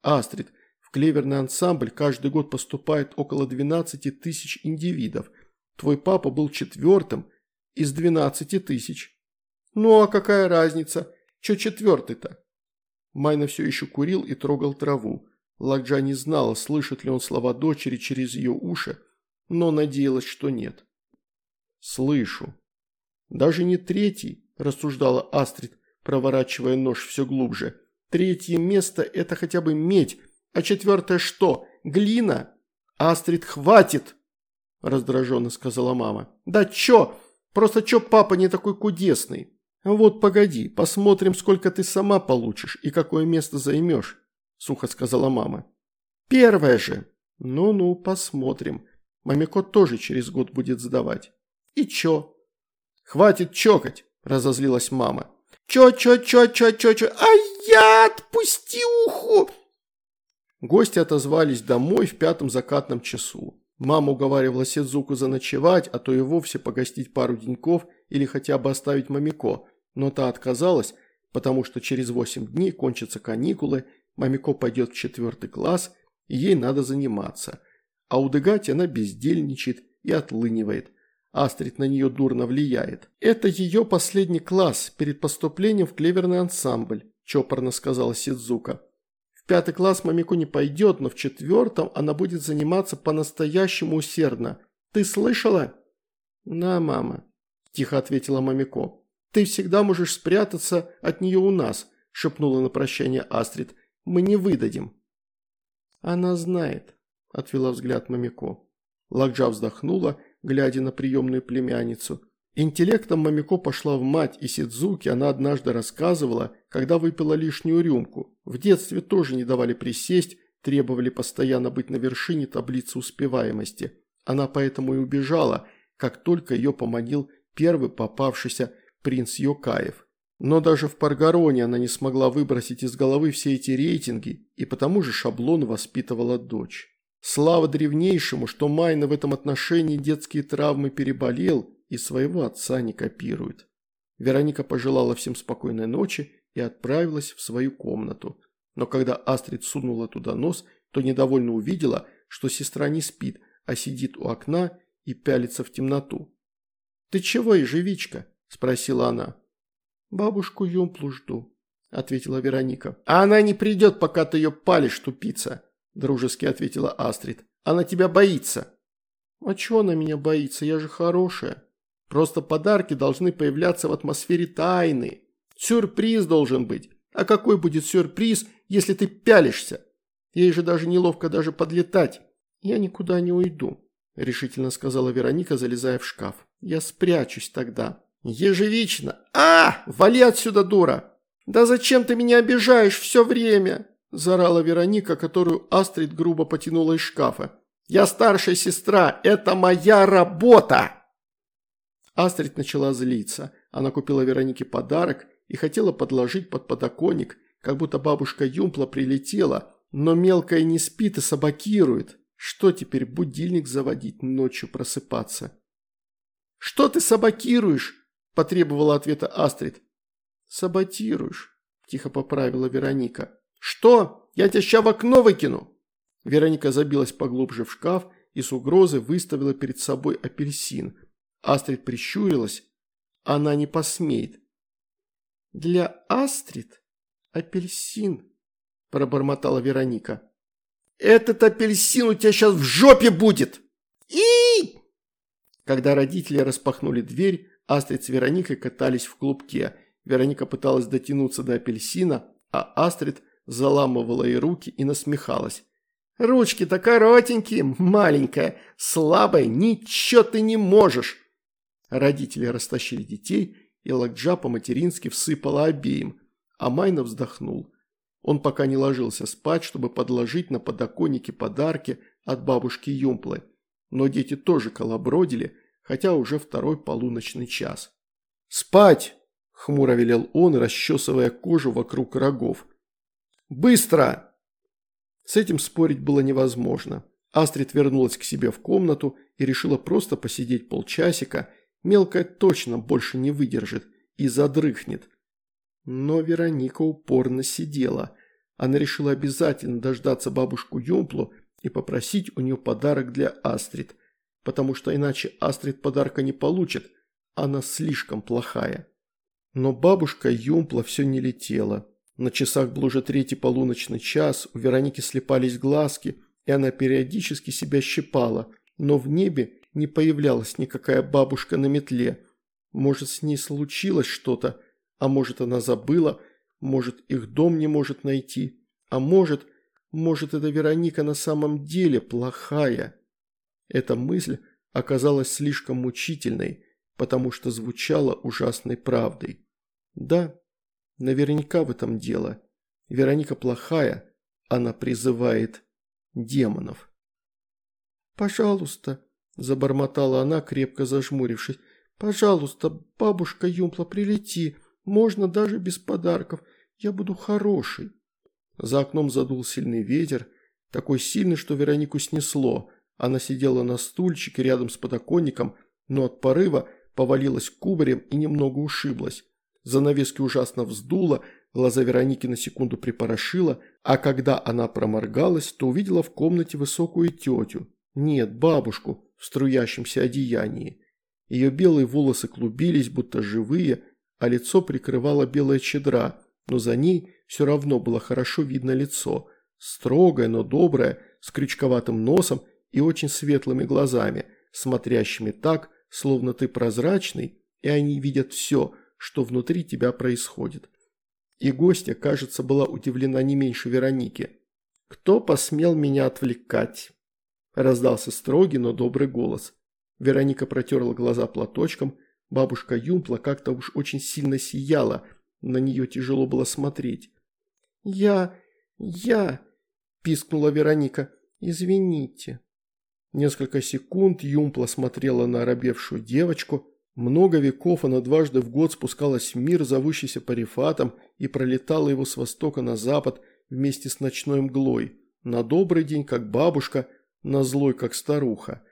«Астрид, в клеверный ансамбль каждый год поступает около 12 тысяч индивидов. Твой папа был четвертым из 12 тысяч». «Ну а какая разница? Чё четвертый-то?» Майна все еще курил и трогал траву. Ладжа не знала, слышит ли он слова дочери через ее уши, но надеялась, что нет. «Слышу», «Даже не третий», – рассуждала Астрид, проворачивая нож все глубже. «Третье место – это хотя бы медь, а четвертое что? Глина?» «Астрид, хватит!» – раздраженно сказала мама. «Да чё? Просто чё папа не такой кудесный?» «Вот погоди, посмотрим, сколько ты сама получишь и какое место займешь», – сухо сказала мама. «Первое же!» «Ну-ну, посмотрим. Мамико тоже через год будет сдавать». «И чё?» «Хватит чокать!» – разозлилась мама. «Чё, чё, чё, чё, чё, чё? Ай, я отпусти уху!» Гости отозвались домой в пятом закатном часу. Мама уговаривала Сидзуку заночевать, а то и вовсе погостить пару деньков или хотя бы оставить Мамико, но та отказалась, потому что через восемь дней кончатся каникулы, Мамико пойдет в четвертый класс, и ей надо заниматься. А у Дегати она бездельничает и отлынивает. Астрид на нее дурно влияет. «Это ее последний класс перед поступлением в клеверный ансамбль», – чопорно сказала Сидзука пятый класс Мамико не пойдет, но в четвертом она будет заниматься по-настоящему усердно. Ты слышала?» «Да, мама», – тихо ответила Мамико. «Ты всегда можешь спрятаться от нее у нас», – шепнула на прощание Астрид. «Мы не выдадим». «Она знает», – отвела взгляд Мамико. Лакджа вздохнула, глядя на приемную племянницу. Интеллектом Мамико пошла в мать, и Сидзуки она однажды рассказывала, когда выпила лишнюю рюмку. В детстве тоже не давали присесть, требовали постоянно быть на вершине таблицы успеваемости. Она поэтому и убежала, как только ее поманил первый попавшийся принц Йокаев. Но даже в Паргароне она не смогла выбросить из головы все эти рейтинги и потому же шаблон воспитывала дочь. Слава древнейшему, что Майна в этом отношении детские травмы переболел и своего отца не копирует. Вероника пожелала всем спокойной ночи и отправилась в свою комнату. Но когда Астрид сунула туда нос, то недовольно увидела, что сестра не спит, а сидит у окна и пялится в темноту. «Ты чего, ежевичка?» – спросила она. «Бабушку Юмплу жду», – ответила Вероника. «А она не придет, пока ты ее палишь, тупица», – дружески ответила Астрид. «Она тебя боится». «А чего она меня боится? Я же хорошая». Просто подарки должны появляться в атмосфере тайны. Сюрприз должен быть. А какой будет сюрприз, если ты пялишься? Ей же даже неловко даже подлетать. Я никуда не уйду, решительно сказала Вероника, залезая в шкаф. Я спрячусь тогда. Ежевично. А, вали отсюда, дура. Да зачем ты меня обижаешь все время? Зарала Вероника, которую Астрид грубо потянула из шкафа. «Я старшая сестра, это моя работа!» Астрид начала злиться. Она купила Веронике подарок и хотела подложить под подоконник, как будто бабушка Юмпла прилетела, но мелкая не спит и собакирует. Что теперь будильник заводить, ночью просыпаться? «Что ты собакируешь?» – потребовала ответа Астрид. «Саботируешь», – тихо поправила Вероника. «Что? Я тебя ща в окно выкину!» Вероника забилась поглубже в шкаф и с угрозой выставила перед собой апельсин – Астрид прищурилась. Она не посмеет. «Для Астрид апельсин», – пробормотала Вероника. «Этот апельсин у тебя сейчас в жопе будет!» и Когда родители распахнули дверь, Астрид с Вероникой катались в клубке. Вероника пыталась дотянуться до апельсина, а Астрид заламывала ей руки и насмехалась. «Ручки-то коротенькие, маленькая, слабая, ничего ты не можешь!» Родители растащили детей, и Лакджа по-матерински всыпала обеим, а Майна вздохнул. Он пока не ложился спать, чтобы подложить на подоконнике подарки от бабушки Юмплы. Но дети тоже колобродили, хотя уже второй полуночный час. «Спать!» – хмуро велел он, расчесывая кожу вокруг рогов. «Быстро!» С этим спорить было невозможно. Астрид вернулась к себе в комнату и решила просто посидеть полчасика – Мелкая точно больше не выдержит и задрыхнет. Но Вероника упорно сидела. Она решила обязательно дождаться бабушку Юмплу и попросить у нее подарок для Астрид, потому что иначе Астрид подарка не получит, она слишком плохая. Но бабушка Юмпла все не летела. На часах был уже третий полуночный час, у Вероники слепались глазки, и она периодически себя щипала, но в небе не появлялась никакая бабушка на метле. Может, с ней случилось что-то, а может, она забыла, может, их дом не может найти, а может, может, эта Вероника на самом деле плохая. Эта мысль оказалась слишком мучительной, потому что звучала ужасной правдой. Да, наверняка в этом дело. Вероника плохая, она призывает демонов. «Пожалуйста», Забормотала она, крепко зажмурившись. «Пожалуйста, бабушка Юмпла, прилети. Можно даже без подарков. Я буду хороший». За окном задул сильный ветер. такой сильный, что Веронику снесло. Она сидела на стульчике рядом с подоконником, но от порыва повалилась кубарем и немного ушиблась. Занавески ужасно вздуло, глаза Вероники на секунду припорошило, а когда она проморгалась, то увидела в комнате высокую тетю. Нет, бабушку в струящемся одеянии. Ее белые волосы клубились, будто живые, а лицо прикрывала белая чедра, но за ней все равно было хорошо видно лицо. Строгое, но доброе, с крючковатым носом и очень светлыми глазами, смотрящими так, словно ты прозрачный, и они видят все, что внутри тебя происходит. И гостья, кажется, была удивлена не меньше Вероники. «Кто посмел меня отвлекать?» Раздался строгий, но добрый голос. Вероника протерла глаза платочком. Бабушка Юмпла как-то уж очень сильно сияла. На нее тяжело было смотреть. «Я... я...» – пискнула Вероника. «Извините». Несколько секунд Юмпла смотрела на оробевшую девочку. Много веков она дважды в год спускалась в мир, зовущийся Парифатом, и пролетала его с востока на запад вместе с ночной мглой. На добрый день, как бабушка, на злой, как старуха.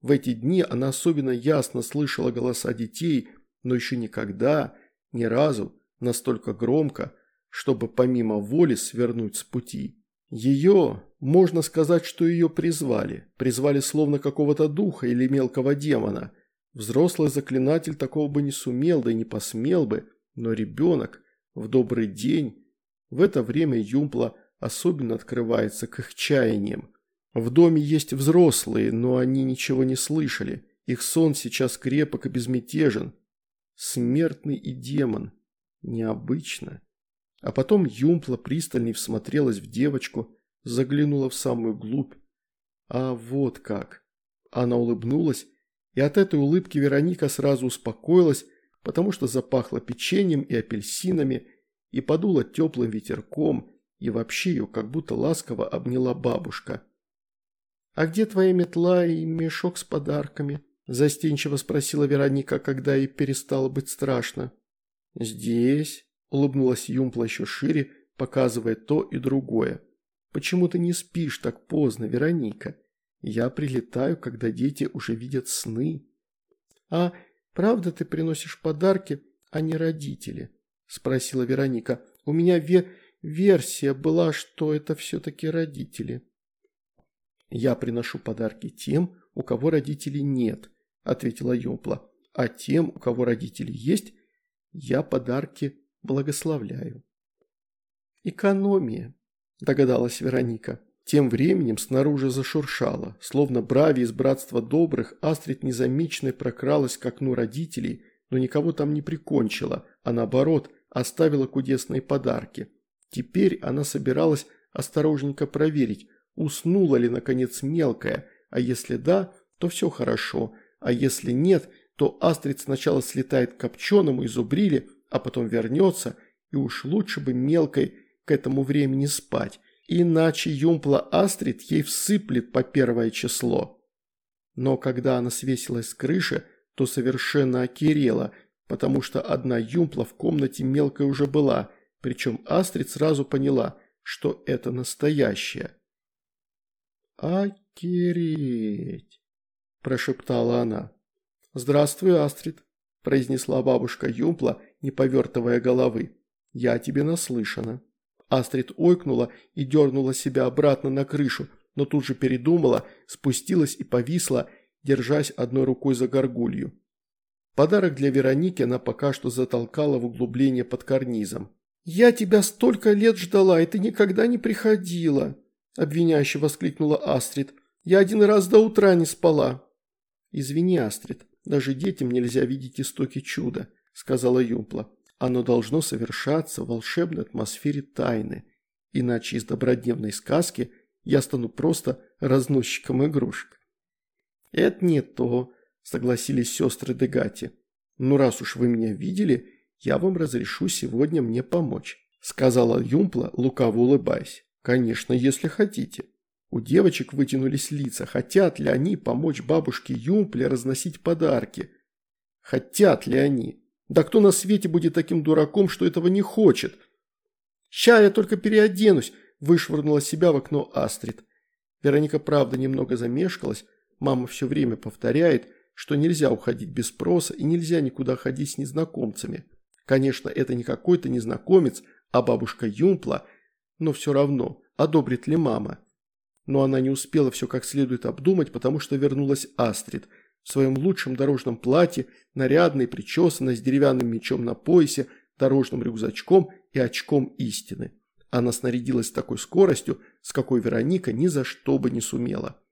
В эти дни она особенно ясно слышала голоса детей, но еще никогда, ни разу, настолько громко, чтобы помимо воли свернуть с пути. Ее, можно сказать, что ее призвали. Призвали словно какого-то духа или мелкого демона. Взрослый заклинатель такого бы не сумел, да и не посмел бы. Но ребенок в добрый день, в это время Юмпла особенно открывается к их чаяниям. В доме есть взрослые, но они ничего не слышали. Их сон сейчас крепок и безмятежен. Смертный и демон. Необычно. А потом Юмпла пристальней всмотрелась в девочку, заглянула в самую глубь. А вот как. Она улыбнулась, и от этой улыбки Вероника сразу успокоилась, потому что запахло печеньем и апельсинами, и подуло теплым ветерком, и вообще ее как будто ласково обняла бабушка. «А где твоя метла и мешок с подарками?» – застенчиво спросила Вероника, когда ей перестало быть страшно. «Здесь», Улыбнулась Юмпла еще шире, показывая то и другое. «Почему ты не спишь так поздно, Вероника? Я прилетаю, когда дети уже видят сны». «А правда ты приносишь подарки, а не родители?» – спросила Вероника. «У меня ве версия была, что это все-таки родители». «Я приношу подарки тем, у кого родителей нет», – ответила Юмпла. «А тем, у кого родители есть, я подарки благословляю». «Экономия», – догадалась Вероника. Тем временем снаружи зашуршало, словно Брави из Братства Добрых Астрид незамеченной прокралась к окну родителей, но никого там не прикончила, а наоборот оставила кудесные подарки. Теперь она собиралась осторожненько проверить, уснула ли наконец мелкая, а если да, то все хорошо, а если нет, то Астрид сначала слетает к копченому и зубрили, а потом вернется, и уж лучше бы мелкой к этому времени спать, иначе Юмпла Астрид ей всыплет по первое число. Но когда она свесилась с крыши, то совершенно окерела, потому что одна Юмпла в комнате мелкой уже была, причем Астрид сразу поняла, что это настоящая. «Окереть!» – прошептала она. «Здравствуй, Астрид!» – произнесла бабушка Юмпла не повертывая головы. «Я тебе наслышана». Астрид ойкнула и дернула себя обратно на крышу, но тут же передумала, спустилась и повисла, держась одной рукой за горгулью. Подарок для Вероники она пока что затолкала в углубление под карнизом. «Я тебя столько лет ждала, и ты никогда не приходила!» – обвиняюще воскликнула Астрид. «Я один раз до утра не спала!» «Извини, Астрид, даже детям нельзя видеть истоки чуда сказала Юмпла. «Оно должно совершаться в волшебной атмосфере тайны, иначе из добродневной сказки я стану просто разносчиком игрушек». «Это не то», – согласились сестры Дегати. «Ну, раз уж вы меня видели, я вам разрешу сегодня мне помочь», – сказала Юмпла, лукаво улыбаясь. «Конечно, если хотите». У девочек вытянулись лица. Хотят ли они помочь бабушке Юмпле разносить подарки? Хотят ли они? Да кто на свете будет таким дураком, что этого не хочет? «Ща я только переоденусь», – вышвырнула себя в окно Астрид. Вероника, правда, немного замешкалась. Мама все время повторяет, что нельзя уходить без спроса и нельзя никуда ходить с незнакомцами. Конечно, это не какой-то незнакомец, а бабушка Юмпла, но все равно, одобрит ли мама. Но она не успела все как следует обдумать, потому что вернулась Астрид в своем лучшем дорожном платье, нарядной, причесанной, с деревянным мечом на поясе, дорожным рюкзачком и очком истины. Она снарядилась с такой скоростью, с какой Вероника ни за что бы не сумела.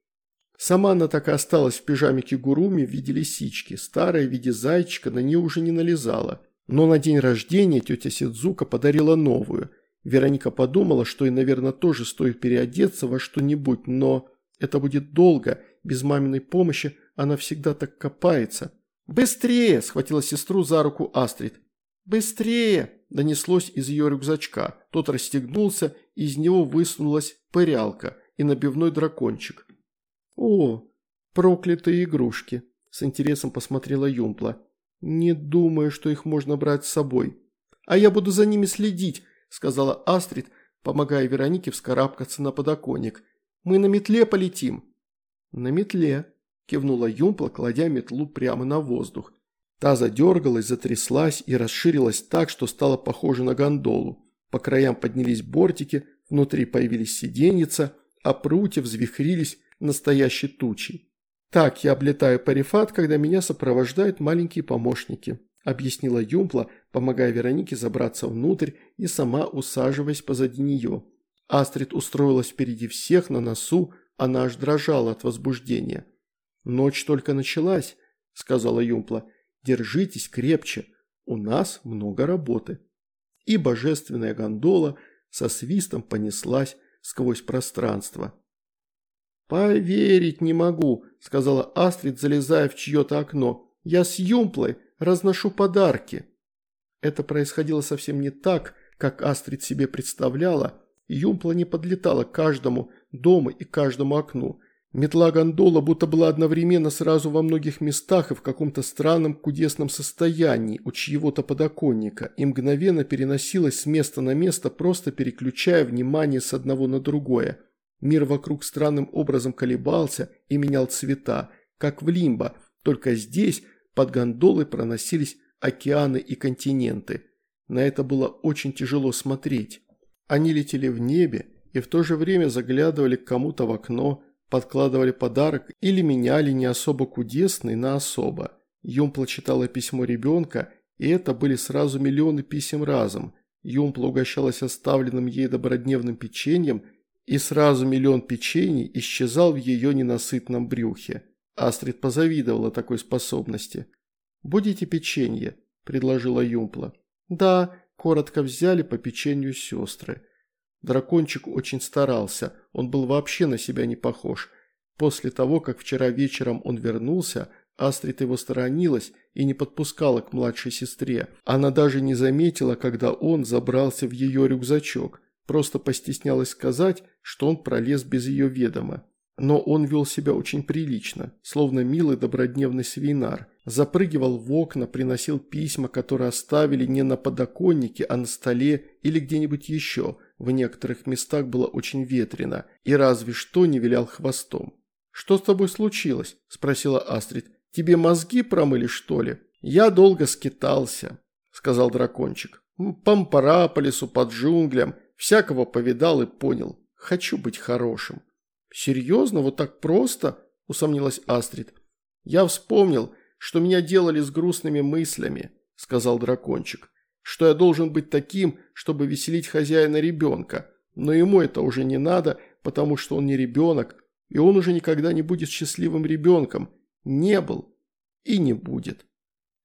Сама она так и осталась в пижаме кигуруми в виде лисички, старая в виде зайчика, на нее уже не налезала. Но на день рождения тетя Сидзука подарила новую. Вероника подумала, что ей, наверное, тоже стоит переодеться во что-нибудь, но это будет долго, без маминой помощи она всегда так копается. «Быстрее!» – схватила сестру за руку Астрид. «Быстрее!» – донеслось из ее рюкзачка. Тот расстегнулся, из него высунулась пырялка и набивной дракончик. «О, проклятые игрушки!» – с интересом посмотрела Юмпла. «Не думаю, что их можно брать с собой». «А я буду за ними следить», – сказала Астрид, помогая Веронике вскарабкаться на подоконник. «Мы на метле полетим». «На метле», – кивнула Юмпла, кладя метлу прямо на воздух. Та задергалась, затряслась и расширилась так, что стала похожа на гондолу. По краям поднялись бортики, внутри появились сиденьица, а прутья взвихрились настоящей тучей. «Так я облетаю парифат, когда меня сопровождают маленькие помощники», объяснила Юмпла, помогая Веронике забраться внутрь и сама усаживаясь позади нее. Астрид устроилась впереди всех на носу, она аж дрожала от возбуждения. «Ночь только началась», – сказала Юмпла. «Держитесь крепче, у нас много работы». И божественная гондола со свистом понеслась сквозь пространство. «Поверить не могу», – сказала Астрид, залезая в чье-то окно. «Я с Юмплой разношу подарки». Это происходило совсем не так, как Астрид себе представляла. Юмпла не подлетала к каждому дому и каждому окну. Метла гондола будто была одновременно сразу во многих местах и в каком-то странном кудесном состоянии у чьего-то подоконника и мгновенно переносилась с места на место, просто переключая внимание с одного на другое – Мир вокруг странным образом колебался и менял цвета, как в лимбо, только здесь под гондолой проносились океаны и континенты. На это было очень тяжело смотреть. Они летели в небе и в то же время заглядывали к кому-то в окно, подкладывали подарок или меняли не особо кудесный на особо. Юмпла читала письмо ребенка, и это были сразу миллионы писем разом. Юмпла угощалась оставленным ей добродневным печеньем – и сразу миллион печений исчезал в ее ненасытном брюхе. Астрид позавидовала такой способности. «Будете печенье?» – предложила Юмпла. «Да», – коротко взяли по печенью сестры. Дракончик очень старался, он был вообще на себя не похож. После того, как вчера вечером он вернулся, Астрид его сторонилась и не подпускала к младшей сестре. Она даже не заметила, когда он забрался в ее рюкзачок. Просто постеснялась сказать, что он пролез без ее ведома. Но он вел себя очень прилично, словно милый добродневный свинар. Запрыгивал в окна, приносил письма, которые оставили не на подоконнике, а на столе или где-нибудь еще. В некоторых местах было очень ветрено, и разве что не вилял хвостом. «Что с тобой случилось?» – спросила Астрид. «Тебе мозги промыли, что ли?» «Я долго скитался», – сказал дракончик. «Пампара по лесу под джунглям, Всякого повидал и понял. Хочу быть хорошим. Серьезно? Вот так просто? Усомнилась Астрид. Я вспомнил, что меня делали с грустными мыслями, сказал дракончик. Что я должен быть таким, чтобы веселить хозяина ребенка. Но ему это уже не надо, потому что он не ребенок, и он уже никогда не будет счастливым ребенком. Не был и не будет.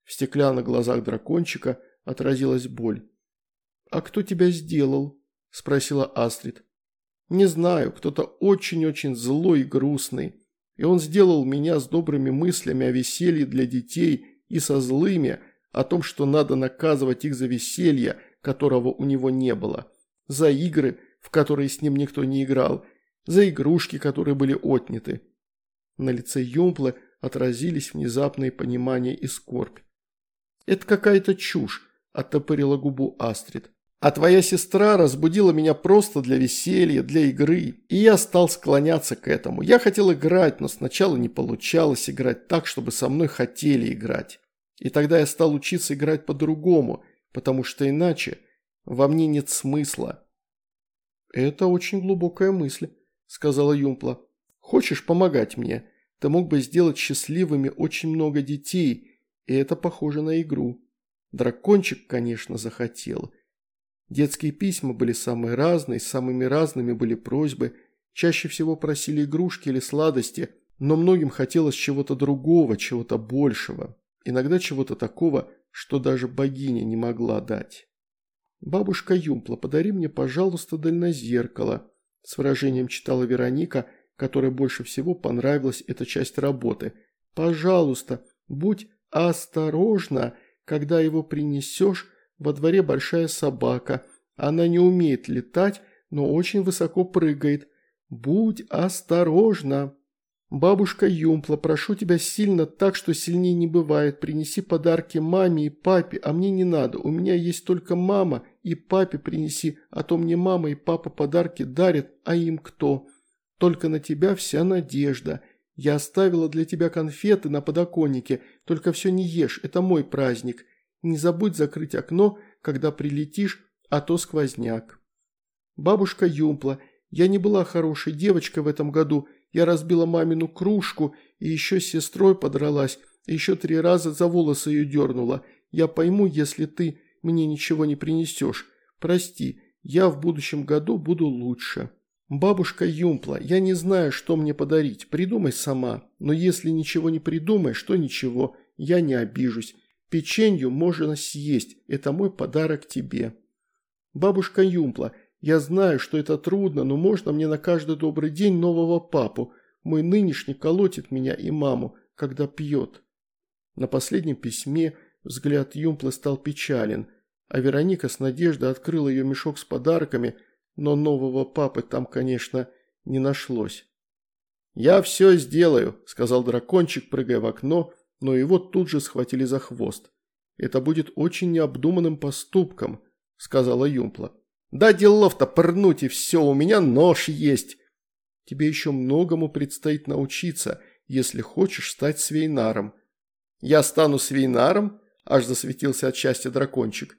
В стеклянных глазах дракончика отразилась боль. «А кто тебя сделал?» – спросила Астрид. «Не знаю, кто-то очень-очень злой и грустный. И он сделал меня с добрыми мыслями о веселье для детей и со злыми, о том, что надо наказывать их за веселье, которого у него не было, за игры, в которые с ним никто не играл, за игрушки, которые были отняты». На лице Юмплы отразились внезапные понимание и скорбь. «Это какая-то чушь», – оттопырила губу Астрид. А твоя сестра разбудила меня просто для веселья, для игры, и я стал склоняться к этому. Я хотел играть, но сначала не получалось играть так, чтобы со мной хотели играть. И тогда я стал учиться играть по-другому, потому что иначе во мне нет смысла. «Это очень глубокая мысль», – сказала Юмпла. «Хочешь помогать мне? Ты мог бы сделать счастливыми очень много детей, и это похоже на игру. Дракончик, конечно, захотел». Детские письма были самые разные, самыми разными были просьбы. Чаще всего просили игрушки или сладости, но многим хотелось чего-то другого, чего-то большего. Иногда чего-то такого, что даже богиня не могла дать. «Бабушка Юмпла, подари мне, пожалуйста, дальнозеркало», с выражением читала Вероника, которой больше всего понравилась эта часть работы. «Пожалуйста, будь осторожна, когда его принесешь, во дворе большая собака. Она не умеет летать, но очень высоко прыгает. Будь осторожна. Бабушка Юмпла, прошу тебя сильно, так что сильнее не бывает. Принеси подарки маме и папе, а мне не надо. У меня есть только мама, и папе принеси, а то мне мама и папа подарки дарят, а им кто? Только на тебя вся надежда. Я оставила для тебя конфеты на подоконнике, только все не ешь, это мой праздник. Не забудь закрыть окно, когда прилетишь, а то сквозняк. Бабушка Юмпла, я не была хорошей девочкой в этом году, я разбила мамину кружку и еще с сестрой подралась, и еще три раза за волосы ее дернула. Я пойму, если ты мне ничего не принесешь. Прости, я в будущем году буду лучше. Бабушка Юмпла, я не знаю, что мне подарить, придумай сама. Но если ничего не придумаешь, то ничего, я не обижусь. Печенью можно съесть, это мой подарок тебе. Бабушка Юмпла, я знаю, что это трудно, но можно мне на каждый добрый день нового папу. Мой нынешний колотит меня и маму, когда пьет. На последнем письме взгляд Юмплы стал печален, а Вероника с надеждой открыла ее мешок с подарками, но нового папы там, конечно, не нашлось. «Я все сделаю», – сказал дракончик, прыгая в окно – но его тут же схватили за хвост. «Это будет очень необдуманным поступком», – сказала Юмпла. «Да делов-то пырнуть и все, у меня нож есть». «Тебе еще многому предстоит научиться, если хочешь стать свейнаром». «Я стану свейнаром?» – аж засветился от счастья дракончик.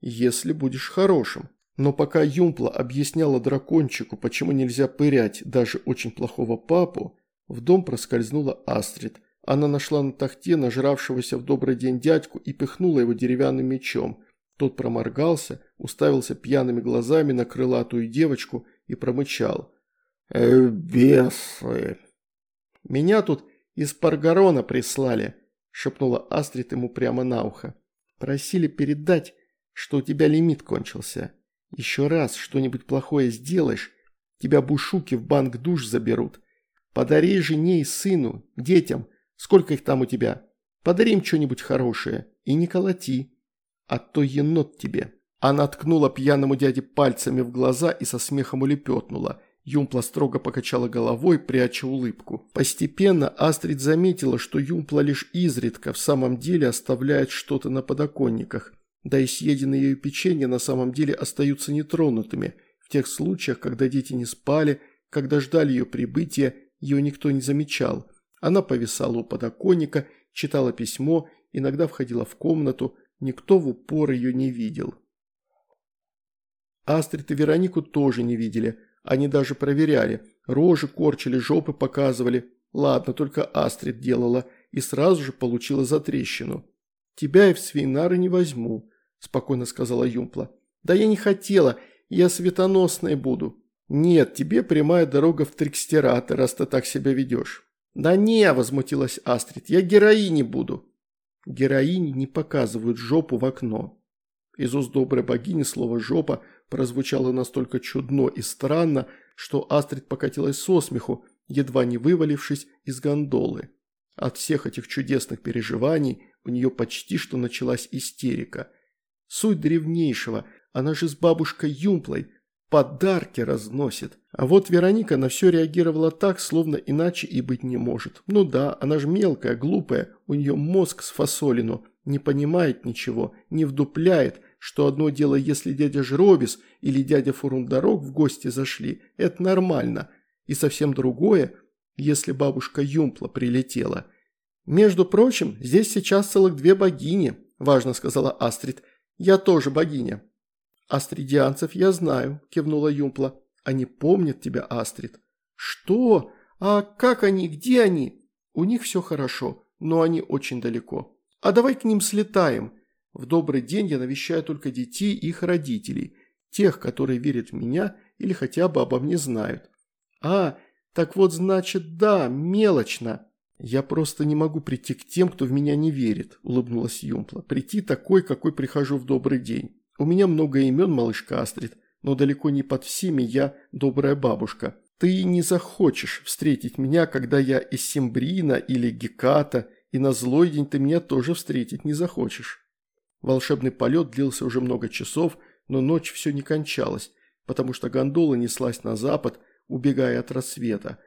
«Если будешь хорошим». Но пока Юмпла объясняла дракончику, почему нельзя пырять даже очень плохого папу, в дом проскользнула Астрид. Она нашла на тахте нажравшегося в добрый день дядьку и пихнула его деревянным мечом. Тот проморгался, уставился пьяными глазами на крылатую девочку и промычал. «Э, бесы!» «Меня тут из Паргарона прислали», – шепнула Астрид ему прямо на ухо. «Просили передать, что у тебя лимит кончился. Еще раз что-нибудь плохое сделаешь, тебя бушуки в банк душ заберут. Подари жене и сыну, детям – Сколько их там у тебя? Подари им что-нибудь хорошее и не колоти. А то енот тебе». Она ткнула пьяному дяде пальцами в глаза и со смехом улепетнула. Юмпла строго покачала головой, пряча улыбку. Постепенно Астрид заметила, что Юмпла лишь изредка в самом деле оставляет что-то на подоконниках. Да и съеденные ее печенья на самом деле остаются нетронутыми. В тех случаях, когда дети не спали, когда ждали ее прибытия, ее никто не замечал. Она повисала у подоконника, читала письмо, иногда входила в комнату, никто в упор ее не видел. Астрид и Веронику тоже не видели, они даже проверяли, рожи корчили, жопы показывали. Ладно, только Астрид делала и сразу же получила затрещину. «Тебя и в свинары не возьму», – спокойно сказала Юмпла. «Да я не хотела, я светоносной буду». «Нет, тебе прямая дорога в Трикстераты, раз ты так себя ведешь». «Да не», – возмутилась Астрид, – «я героини буду». Героини не показывают жопу в окно. Из уст доброй богини слово «жопа» прозвучало настолько чудно и странно, что Астрид покатилась со смеху, едва не вывалившись из гондолы. От всех этих чудесных переживаний у нее почти что началась истерика. Суть древнейшего, она же с бабушкой Юмплой, подарки разносит. А вот Вероника на все реагировала так, словно иначе и быть не может. Ну да, она же мелкая, глупая, у нее мозг с фасолину, не понимает ничего, не вдупляет, что одно дело, если дядя Жробис или дядя Фурундарок в гости зашли, это нормально, и совсем другое, если бабушка Юмпла прилетела. «Между прочим, здесь сейчас целых две богини», – важно сказала Астрид. «Я тоже богиня». «Астридианцев я знаю», – кивнула Юмпла. «Они помнят тебя, Астрид». «Что? А как они? Где они?» «У них все хорошо, но они очень далеко. А давай к ним слетаем. В добрый день я навещаю только детей и их родителей, тех, которые верят в меня или хотя бы обо мне знают. А, так вот значит, да, мелочно. Я просто не могу прийти к тем, кто в меня не верит, улыбнулась Юмпла. Прийти такой, какой прихожу в добрый день. У меня много имен, малышка Астрид, но далеко не под всеми я добрая бабушка. Ты не захочешь встретить меня, когда я из Симбрина или Геката, и на злой день ты меня тоже встретить не захочешь. Волшебный полет длился уже много часов, но ночь все не кончалась, потому что гондола неслась на запад, убегая от рассвета.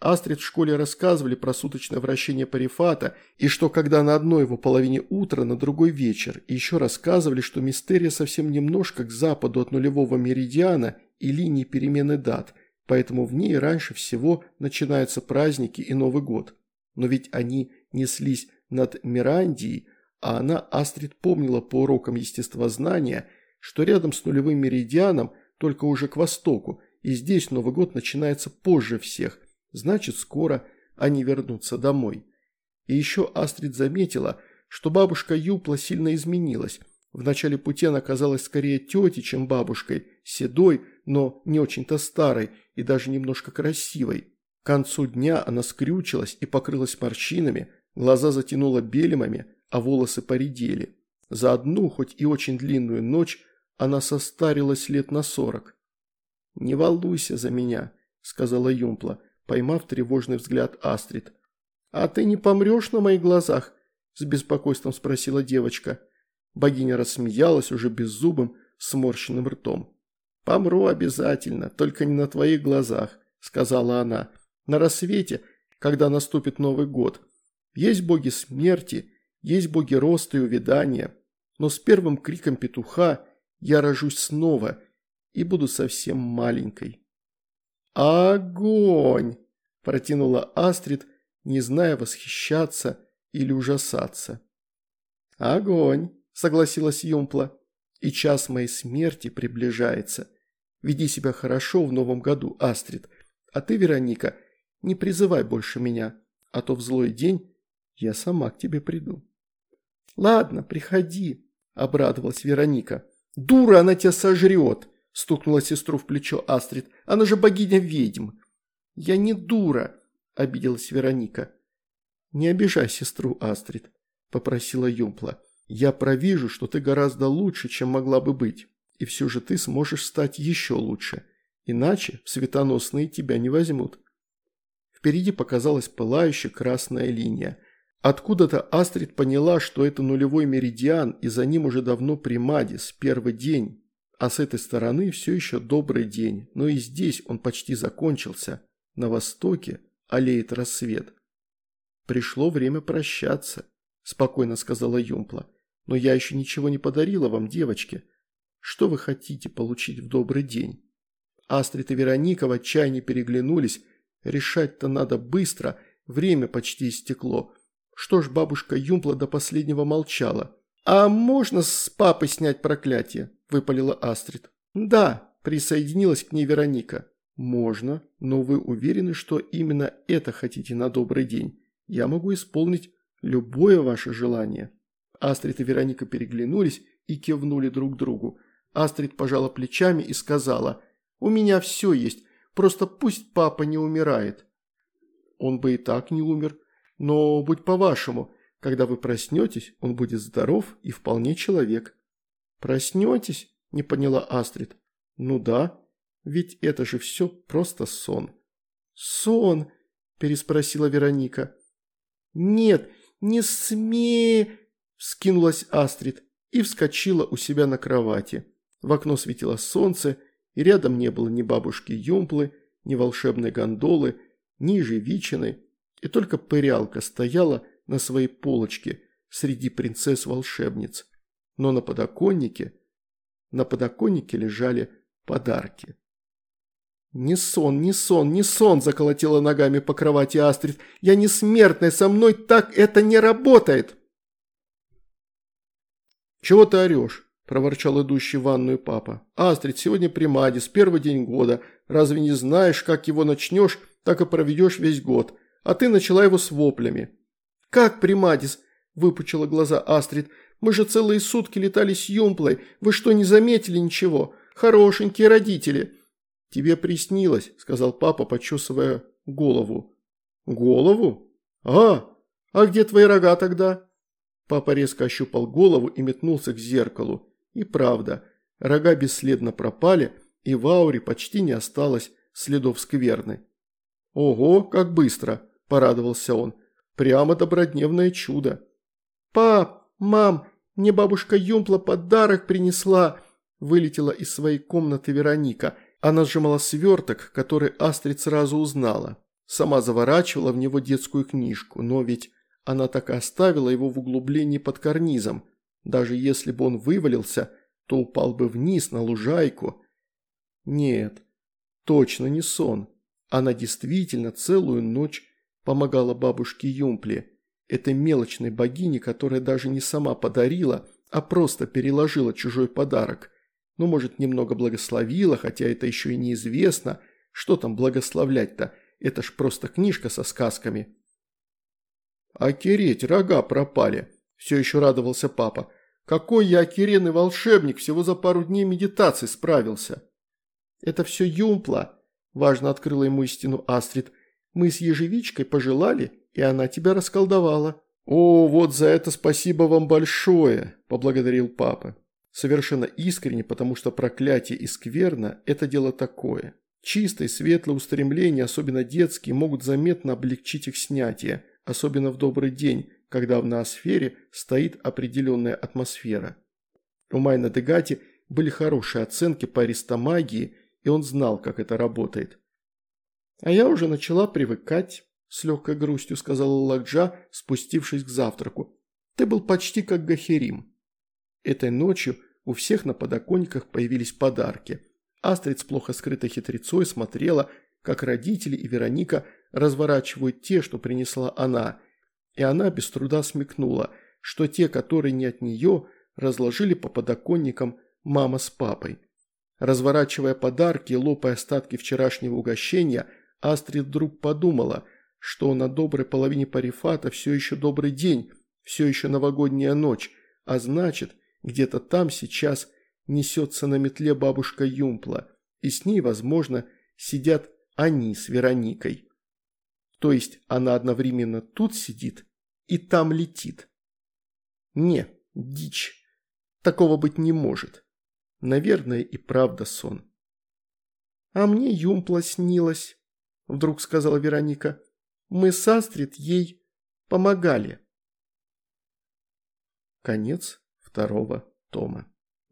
Астрид в школе рассказывали про суточное вращение Парифата, и что когда на одной его половине утра, на другой вечер, и еще рассказывали, что мистерия совсем немножко к западу от нулевого меридиана и линии перемены дат, поэтому в ней раньше всего начинаются праздники и Новый год. Но ведь они неслись над Мирандией, а она, Астрид, помнила по урокам естествознания, что рядом с нулевым меридианом, только уже к востоку, и здесь Новый год начинается позже всех, значит скоро они вернутся домой. И еще Астрид заметила, что бабушка Юпла сильно изменилась. В начале пути она казалась скорее тетей, чем бабушкой, седой, но не очень-то старой и даже немножко красивой. К концу дня она скрючилась и покрылась морщинами, глаза затянула белимами, а волосы поредели. За одну, хоть и очень длинную ночь, она состарилась лет на сорок. «Не волнуйся за меня», – сказала Юмпла, поймав тревожный взгляд Астрид. «А ты не помрешь на моих глазах?» – с беспокойством спросила девочка. Богиня рассмеялась уже беззубым, сморщенным ртом. «Помру обязательно, только не на твоих глазах», – сказала она. «На рассвете, когда наступит Новый год. Есть боги смерти, есть боги роста и увядания, но с первым криком петуха я рожусь снова – и буду совсем маленькой. «Огонь!» – протянула Астрид, не зная восхищаться или ужасаться. «Огонь!» – согласилась Юмпла. «И час моей смерти приближается. Веди себя хорошо в новом году, Астрид. А ты, Вероника, не призывай больше меня, а то в злой день я сама к тебе приду». «Ладно, приходи», – обрадовалась Вероника. «Дура, она тебя сожрет!» Стукнула сестру в плечо Астрид. «Она же богиня ведьм!» «Я не дура!» – обиделась Вероника. «Не обижай сестру, Астрид», – попросила Юмпла. «Я провижу, что ты гораздо лучше, чем могла бы быть, и все же ты сможешь стать еще лучше, иначе светоносные тебя не возьмут». Впереди показалась пылающая красная линия. Откуда-то Астрид поняла, что это нулевой меридиан, и за ним уже давно Примадис, первый день, а с этой стороны все еще добрый день, но и здесь он почти закончился. На востоке олеет рассвет. «Пришло время прощаться», – спокойно сказала Юмпла. «Но я еще ничего не подарила вам, девочки. Что вы хотите получить в добрый день?» Астрид и Вероника в отчаянии переглянулись. Решать-то надо быстро, время почти истекло. Что ж, бабушка Юмпла до последнего молчала. «А можно с папой снять проклятие?» – выпалила Астрид. «Да», – присоединилась к ней Вероника. «Можно, но вы уверены, что именно это хотите на добрый день? Я могу исполнить любое ваше желание». Астрид и Вероника переглянулись и кивнули друг другу. Астрид пожала плечами и сказала, «У меня все есть, просто пусть папа не умирает». «Он бы и так не умер, но будь по-вашему, когда вы проснетесь, он будет здоров и вполне человек». «Проснетесь?» – не поняла Астрид. «Ну да, ведь это же все просто сон». «Сон?» – переспросила Вероника. «Нет, не смей!» – вскинулась Астрид и вскочила у себя на кровати. В окно светило солнце, и рядом не было ни бабушки Юмплы, ни волшебной гондолы, ни живичины, и только пырялка стояла на своей полочке среди принцесс-волшебниц но на подоконнике На подоконнике лежали подарки. «Не сон, не сон, не сон!» – заколотила ногами по кровати Астрид. «Я не смертная, со мной так это не работает!» «Чего ты орешь?» – проворчал идущий в ванную папа. «Астрид, сегодня примадис, первый день года. Разве не знаешь, как его начнешь, так и проведешь весь год. А ты начала его с воплями». «Как примадис?» – выпучила глаза Астрид. «Мы же целые сутки летали с Юмплой. Вы что, не заметили ничего? Хорошенькие родители!» «Тебе приснилось», – сказал папа, почесывая голову. «Голову? А, а где твои рога тогда?» Папа резко ощупал голову и метнулся к зеркалу. И правда, рога бесследно пропали, и в ауре почти не осталось следов скверны. «Ого, как быстро!» – порадовался он. «Прямо добродневное чудо!» «Пап, мам, мне бабушка Юмпла подарок принесла!» – вылетела из своей комнаты Вероника – она сжимала сверток, который Астрид сразу узнала. Сама заворачивала в него детскую книжку, но ведь она так и оставила его в углублении под карнизом. Даже если бы он вывалился, то упал бы вниз на лужайку. Нет, точно не сон. Она действительно целую ночь помогала бабушке Юмпле, этой мелочной богине, которая даже не сама подарила, а просто переложила чужой подарок – ну, может, немного благословила, хотя это еще и неизвестно. Что там благословлять-то? Это ж просто книжка со сказками. «Окереть, рога пропали», – все еще радовался папа. «Какой я океренный волшебник, всего за пару дней медитации справился». «Это все Юмпла», – важно открыла ему истину Астрид. «Мы с ежевичкой пожелали, и она тебя расколдовала». «О, вот за это спасибо вам большое», – поблагодарил папа. Совершенно искренне, потому что проклятие и скверно – это дело такое. Чистые, светлые устремления, особенно детские, могут заметно облегчить их снятие, особенно в добрый день, когда в ноосфере стоит определенная атмосфера. У Майна Дегати были хорошие оценки по аристомагии, и он знал, как это работает. «А я уже начала привыкать», – с легкой грустью сказала Ладжа, спустившись к завтраку. «Ты был почти как Гахерим». Этой ночью у всех на подоконниках появились подарки. Астрид с плохо скрытой хитрецой смотрела, как родители и Вероника разворачивают те, что принесла она. И она без труда смекнула, что те, которые не от нее, разложили по подоконникам мама с папой. Разворачивая подарки и лопая остатки вчерашнего угощения, Астрид вдруг подумала, что на доброй половине парифата все еще добрый день, все еще новогодняя ночь, а значит, где-то там сейчас несется на метле бабушка Юмпла, и с ней, возможно, сидят они с Вероникой. То есть она одновременно тут сидит и там летит. Не, дичь. Такого быть не может. Наверное, и правда сон. «А мне Юмпла снилась», – вдруг сказала Вероника. «Мы с Астрид ей помогали». Конец второго тома.